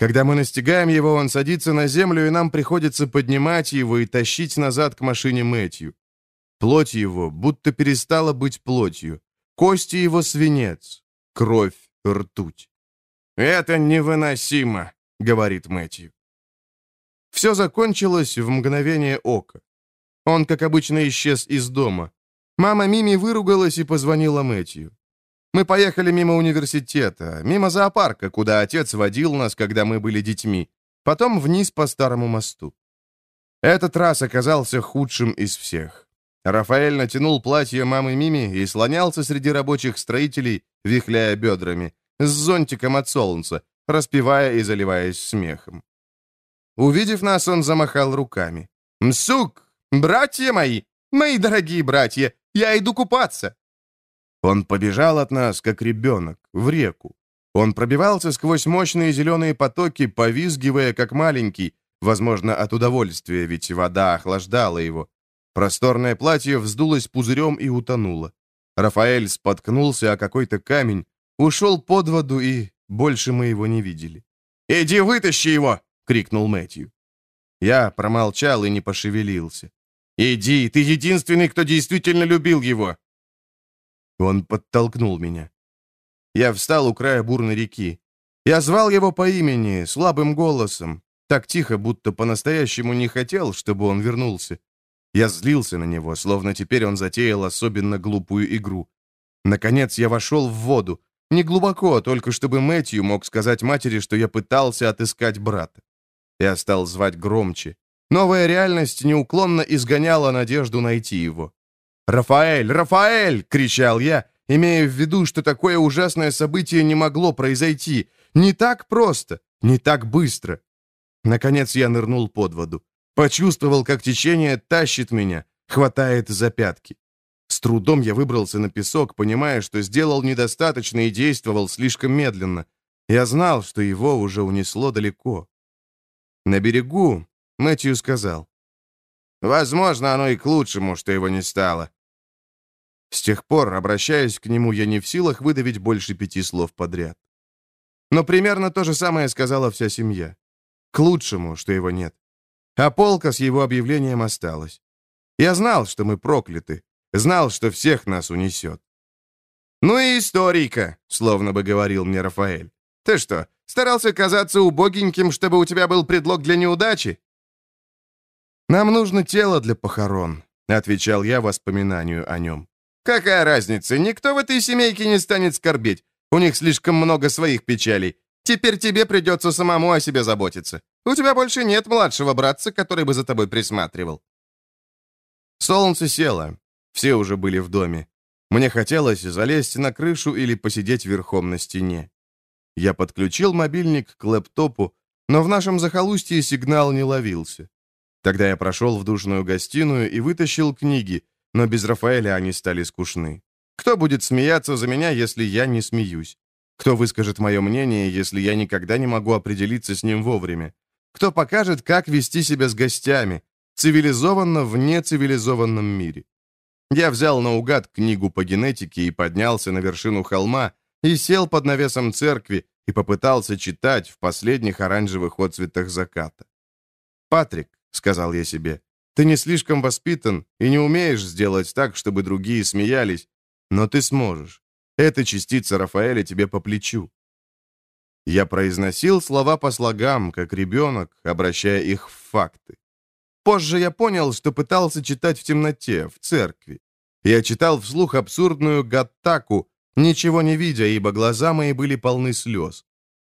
Speaker 1: Когда мы настигаем его, он садится на землю, и нам приходится поднимать его и тащить назад к машине Мэтью. Плоть его будто перестала быть плотью. Кости его свинец. Кровь — ртуть. «Это невыносимо», — говорит Мэтью. Все закончилось в мгновение ока. Он, как обычно, исчез из дома. Мама Мими выругалась и позвонила Мэтью. Мы поехали мимо университета, мимо зоопарка, куда отец водил нас, когда мы были детьми, потом вниз по старому мосту. Этот раз оказался худшим из всех. Рафаэль натянул платье мамы Мими и слонялся среди рабочих строителей, вихляя бедрами, с зонтиком от солнца, распевая и заливаясь смехом. Увидев нас, он замахал руками. «Мсук! Братья мои! Мои дорогие братья! Я иду купаться!» Он побежал от нас, как ребенок, в реку. Он пробивался сквозь мощные зеленые потоки, повизгивая, как маленький, возможно, от удовольствия, ведь вода охлаждала его. Просторное платье вздулось пузырем и утонуло. Рафаэль споткнулся о какой-то камень, ушел под воду, и больше мы его не видели. «Иди вытащи его!» — крикнул Мэтью. Я промолчал и не пошевелился. «Иди, ты единственный, кто действительно любил его!» Он подтолкнул меня. Я встал у края бурной реки. Я звал его по имени, слабым голосом, так тихо, будто по-настоящему не хотел, чтобы он вернулся. Я злился на него, словно теперь он затеял особенно глупую игру. Наконец я вошел в воду. Не глубоко, только чтобы Мэтью мог сказать матери, что я пытался отыскать брата. Я стал звать громче. Новая реальность неуклонно изгоняла надежду найти его. «Рафаэль! Рафаэль!» — кричал я, имея в виду, что такое ужасное событие не могло произойти. Не так просто, не так быстро. Наконец я нырнул под воду. Почувствовал, как течение тащит меня, хватает за пятки. С трудом я выбрался на песок, понимая, что сделал недостаточно и действовал слишком медленно. Я знал, что его уже унесло далеко. На берегу Мэтью сказал. «Возможно, оно и к лучшему, что его не стало». С тех пор, обращаясь к нему, я не в силах выдавить больше пяти слов подряд. Но примерно то же самое сказала вся семья. К лучшему, что его нет. А полка с его объявлением осталась. Я знал, что мы прокляты. Знал, что всех нас унесет. «Ну и историка», — словно бы говорил мне Рафаэль. «Ты что, старался казаться убогеньким, чтобы у тебя был предлог для неудачи?» «Нам нужно тело для похорон», — отвечал я воспоминанию о нем. «Какая разница? Никто в этой семейке не станет скорбеть. У них слишком много своих печалей. Теперь тебе придется самому о себе заботиться. У тебя больше нет младшего братца, который бы за тобой присматривал». Солнце село. Все уже были в доме. Мне хотелось залезть на крышу или посидеть верхом на стене. Я подключил мобильник к лэптопу, но в нашем захолустье сигнал не ловился. Тогда я прошел в душную гостиную и вытащил книги, но без Рафаэля они стали скучны. Кто будет смеяться за меня, если я не смеюсь? Кто выскажет мое мнение, если я никогда не могу определиться с ним вовремя? Кто покажет, как вести себя с гостями, цивилизованно в нецивилизованном мире? Я взял наугад книгу по генетике и поднялся на вершину холма, и сел под навесом церкви и попытался читать в последних оранжевых отцветах заката. «Патрик», — сказал я себе, — «ты не слишком воспитан и не умеешь сделать так, чтобы другие смеялись, но ты сможешь. Эта частица Рафаэля тебе по плечу». Я произносил слова по слогам, как ребенок, обращая их в факты. Позже я понял, что пытался читать в темноте, в церкви. Я читал вслух абсурдную гаттаку, ничего не видя, ибо глаза мои были полны слез.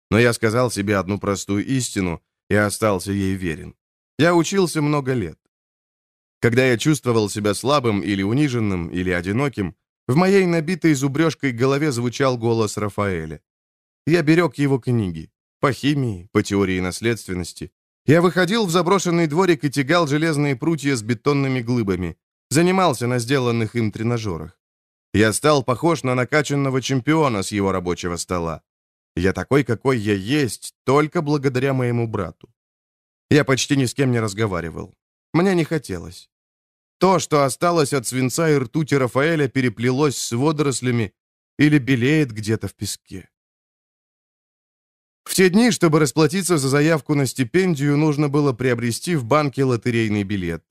Speaker 1: Но я сказал себе одну простую истину и остался ей верен. Я учился много лет. Когда я чувствовал себя слабым или униженным, или одиноким, в моей набитой зубрежкой голове звучал голос Рафаэля. Я берег его книги. По химии, по теории наследственности. Я выходил в заброшенный дворик и тягал железные прутья с бетонными глыбами. Занимался на сделанных им тренажерах. Я стал похож на накачанного чемпиона с его рабочего стола. Я такой, какой я есть, только благодаря моему брату. Я почти ни с кем не разговаривал. Мне не хотелось. То, что осталось от свинца и ртути Рафаэля, переплелось с водорослями или белеет где-то в песке. В те дни, чтобы расплатиться за заявку на стипендию, нужно было приобрести в банке лотерейный билет.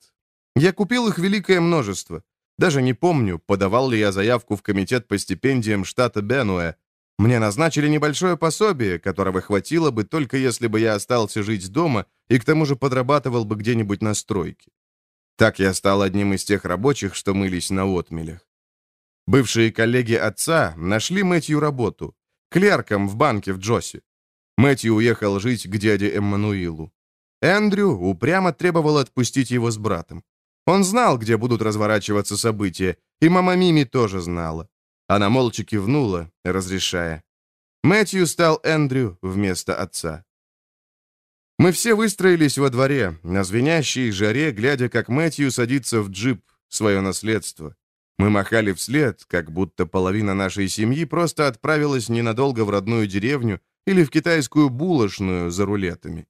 Speaker 1: Я купил их великое множество. Даже не помню, подавал ли я заявку в комитет по стипендиям штата Бенуэ. Мне назначили небольшое пособие, которого хватило бы только если бы я остался жить дома и к тому же подрабатывал бы где-нибудь на стройке. Так я стал одним из тех рабочих, что мылись на отмелях. Бывшие коллеги отца нашли Мэтью работу. Клерком в банке в Джосе. Мэтью уехал жить к дяде Эммануилу. Эндрю упрямо требовал отпустить его с братом. Он знал, где будут разворачиваться события, и мама Мими тоже знала. Она молча кивнула, разрешая. Мэтью стал Эндрю вместо отца. Мы все выстроились во дворе, на звенящей жаре, глядя, как Мэтью садится в джип, свое наследство. Мы махали вслед, как будто половина нашей семьи просто отправилась ненадолго в родную деревню или в китайскую булочную за рулетами.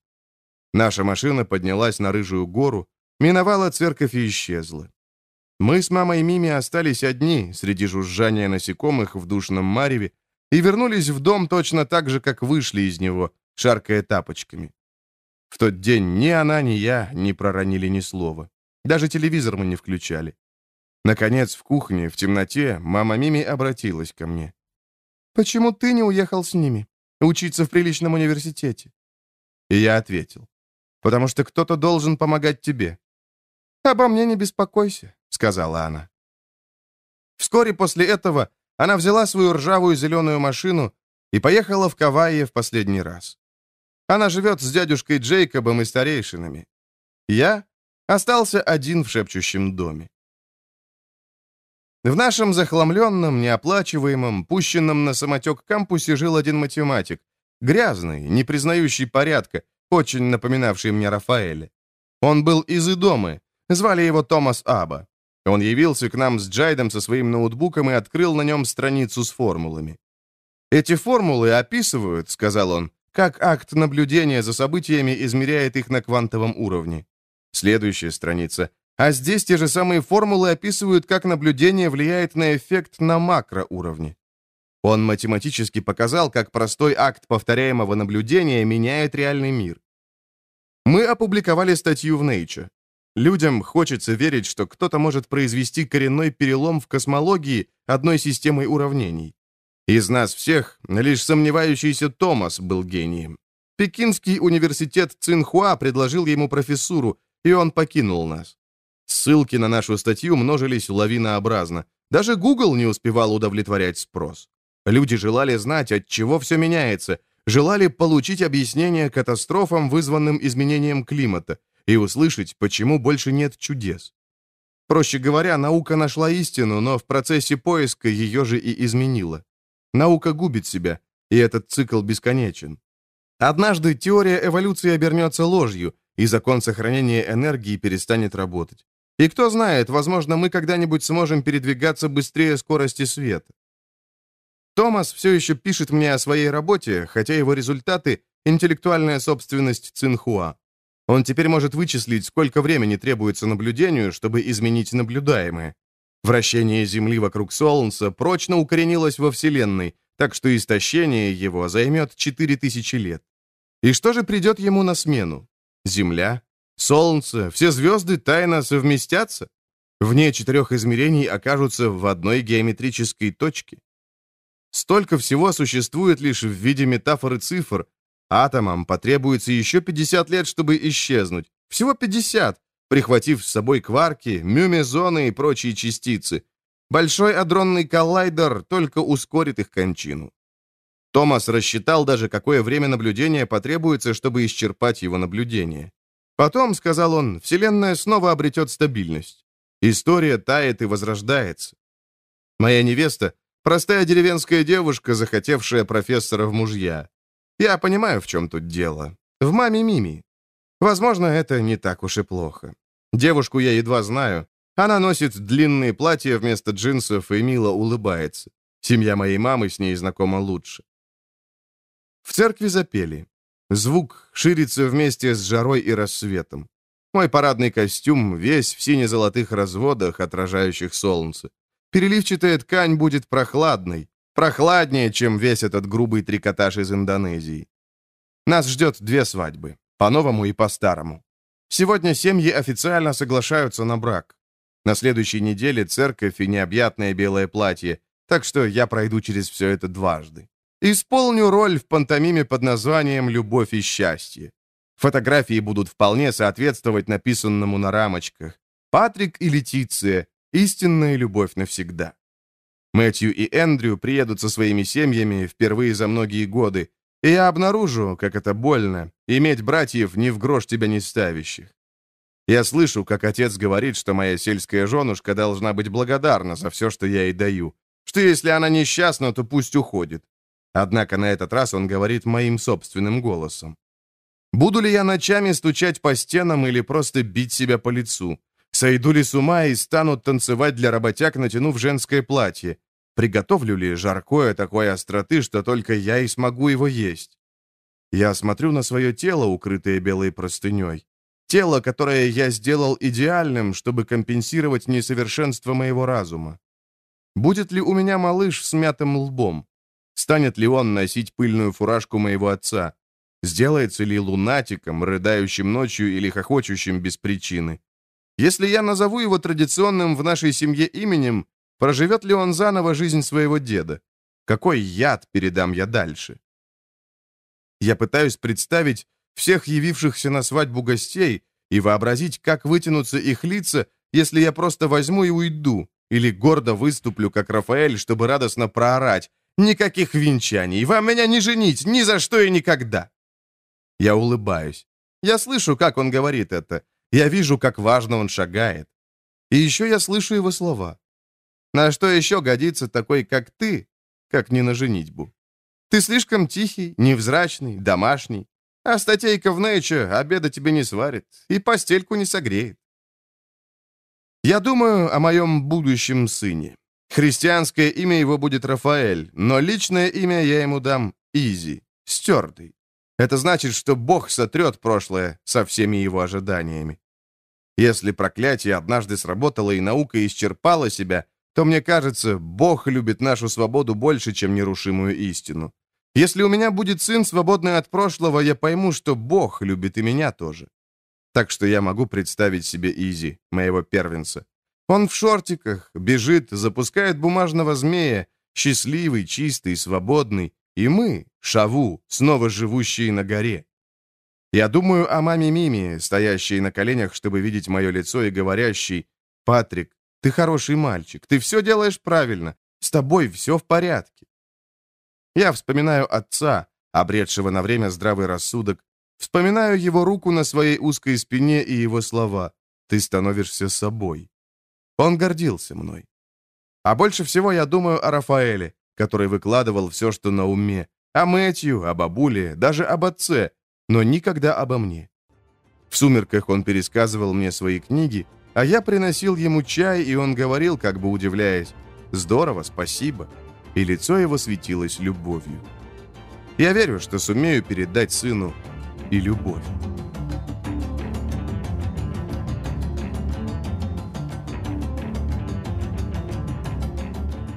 Speaker 1: Наша машина поднялась на Рыжую гору, Миновала церковь и исчезла. Мы с мамой Мими остались одни среди жужжания насекомых в душном мареве и вернулись в дом точно так же, как вышли из него, шаркая тапочками. В тот день ни она, ни я не проронили ни слова. Даже телевизор мы не включали. Наконец, в кухне, в темноте, мама Мими обратилась ко мне. «Почему ты не уехал с ними? Учиться в приличном университете?» И я ответил. «Потому что кто-то должен помогать тебе. «Обо мне не беспокойся», — сказала она. Вскоре после этого она взяла свою ржавую зеленую машину и поехала в Кавайе в последний раз. Она живет с дядюшкой Джейкобом и старейшинами. Я остался один в шепчущем доме. В нашем захламленном, неоплачиваемом, пущенном на самотек кампусе жил один математик, грязный, не признающий порядка, очень напоминавший мне Рафаэля. Он был из Идомы, Звали его Томас Аба. Он явился к нам с Джайдом со своим ноутбуком и открыл на нем страницу с формулами. «Эти формулы описывают, — сказал он, — как акт наблюдения за событиями измеряет их на квантовом уровне. Следующая страница. А здесь те же самые формулы описывают, как наблюдение влияет на эффект на макроуровне. Он математически показал, как простой акт повторяемого наблюдения меняет реальный мир. Мы опубликовали статью в Nature. Людям хочется верить, что кто-то может произвести коренной перелом в космологии одной системой уравнений. Из нас всех лишь сомневающийся Томас был гением. Пекинский университет Цинхуа предложил ему профессуру, и он покинул нас. Ссылки на нашу статью множились лавинообразно. Даже Google не успевал удовлетворять спрос. Люди желали знать, от чего все меняется, желали получить объяснение катастрофам, вызванным изменением климата, и услышать, почему больше нет чудес. Проще говоря, наука нашла истину, но в процессе поиска ее же и изменила. Наука губит себя, и этот цикл бесконечен. Однажды теория эволюции обернется ложью, и закон сохранения энергии перестанет работать. И кто знает, возможно, мы когда-нибудь сможем передвигаться быстрее скорости света. Томас все еще пишет мне о своей работе, хотя его результаты — интеллектуальная собственность Цинхуа. Он теперь может вычислить, сколько времени требуется наблюдению, чтобы изменить наблюдаемое. Вращение Земли вокруг Солнца прочно укоренилось во Вселенной, так что истощение его займет 4000 лет. И что же придет ему на смену? Земля? Солнце? Все звезды тайно совместятся? Вне четырех измерений окажутся в одной геометрической точке? Столько всего существует лишь в виде метафоры цифр. Атомам потребуется еще 50 лет, чтобы исчезнуть. Всего 50, прихватив с собой кварки, мюмезоны и прочие частицы. Большой адронный коллайдер только ускорит их кончину. Томас рассчитал даже, какое время наблюдения потребуется, чтобы исчерпать его наблюдение. Потом, сказал он, Вселенная снова обретет стабильность. История тает и возрождается. Моя невеста — простая деревенская девушка, захотевшая профессора в мужья. Я понимаю, в чем тут дело. В маме Мими. Возможно, это не так уж и плохо. Девушку я едва знаю. Она носит длинные платья вместо джинсов и мило улыбается. Семья моей мамы с ней знакома лучше. В церкви запели. Звук ширится вместе с жарой и рассветом. Мой парадный костюм весь в сине-золотых разводах, отражающих солнце. Переливчатая ткань будет прохладной, прохладнее, чем весь этот грубый трикотаж из Индонезии. Нас ждет две свадьбы, по-новому и по-старому. Сегодня семьи официально соглашаются на брак. На следующей неделе церковь и необъятное белое платье, так что я пройду через все это дважды. Исполню роль в пантомиме под названием «Любовь и счастье». Фотографии будут вполне соответствовать написанному на рамочках. Патрик и Летиция. Истинная любовь навсегда. Мэтью и Эндрю приедут со своими семьями впервые за многие годы, и я обнаружу, как это больно, иметь братьев ни в грош тебя не ставящих. Я слышу, как отец говорит, что моя сельская женушка должна быть благодарна за все, что я ей даю, что если она несчастна, то пусть уходит. Однако на этот раз он говорит моим собственным голосом. Буду ли я ночами стучать по стенам или просто бить себя по лицу? Сойду ли с ума и стану танцевать для работяг, натянув женское платье? Приготовлю ли жаркое такой остроты, что только я и смогу его есть? Я смотрю на свое тело, укрытое белой простыней. Тело, которое я сделал идеальным, чтобы компенсировать несовершенство моего разума. Будет ли у меня малыш с мятым лбом? Станет ли он носить пыльную фуражку моего отца? Сделается ли лунатиком, рыдающим ночью или хохочущим без причины? Если я назову его традиционным в нашей семье именем, Проживет ли он заново жизнь своего деда? Какой яд передам я дальше? Я пытаюсь представить всех явившихся на свадьбу гостей и вообразить, как вытянутся их лица, если я просто возьму и уйду, или гордо выступлю, как Рафаэль, чтобы радостно проорать. Никаких венчаний, вам меня не женить, ни за что и никогда. Я улыбаюсь. Я слышу, как он говорит это. Я вижу, как важно он шагает. И еще я слышу его слова. На что еще годится такой, как ты, как не на женитьбу? Ты слишком тихий, невзрачный, домашний, а статейка в Nature обеда тебе не сварит и постельку не согреет. Я думаю о моем будущем сыне. Христианское имя его будет Рафаэль, но личное имя я ему дам Изи, стертый. Это значит, что Бог сотрет прошлое со всеми его ожиданиями. Если проклятие однажды сработало и наука исчерпала себя, то мне кажется, Бог любит нашу свободу больше, чем нерушимую истину. Если у меня будет сын, свободный от прошлого, я пойму, что Бог любит и меня тоже. Так что я могу представить себе Изи, моего первенца. Он в шортиках, бежит, запускает бумажного змея, счастливый, чистый, свободный. И мы, Шаву, снова живущие на горе. Я думаю о маме Мими, стоящей на коленях, чтобы видеть мое лицо и говорящей, «Патрик, ты хороший мальчик, ты все делаешь правильно, с тобой все в порядке». Я вспоминаю отца, обретшего на время здравый рассудок, вспоминаю его руку на своей узкой спине и его слова «Ты становишься собой». Он гордился мной. А больше всего я думаю о Рафаэле, который выкладывал все, что на уме, о Мэтью, о бабуле, даже об отце, но никогда обо мне. В сумерках он пересказывал мне свои книги, а я приносил ему чай, и он говорил, как бы удивляясь, «Здорово, спасибо». И лицо его светилось любовью. Я верю, что сумею передать сыну и любовь.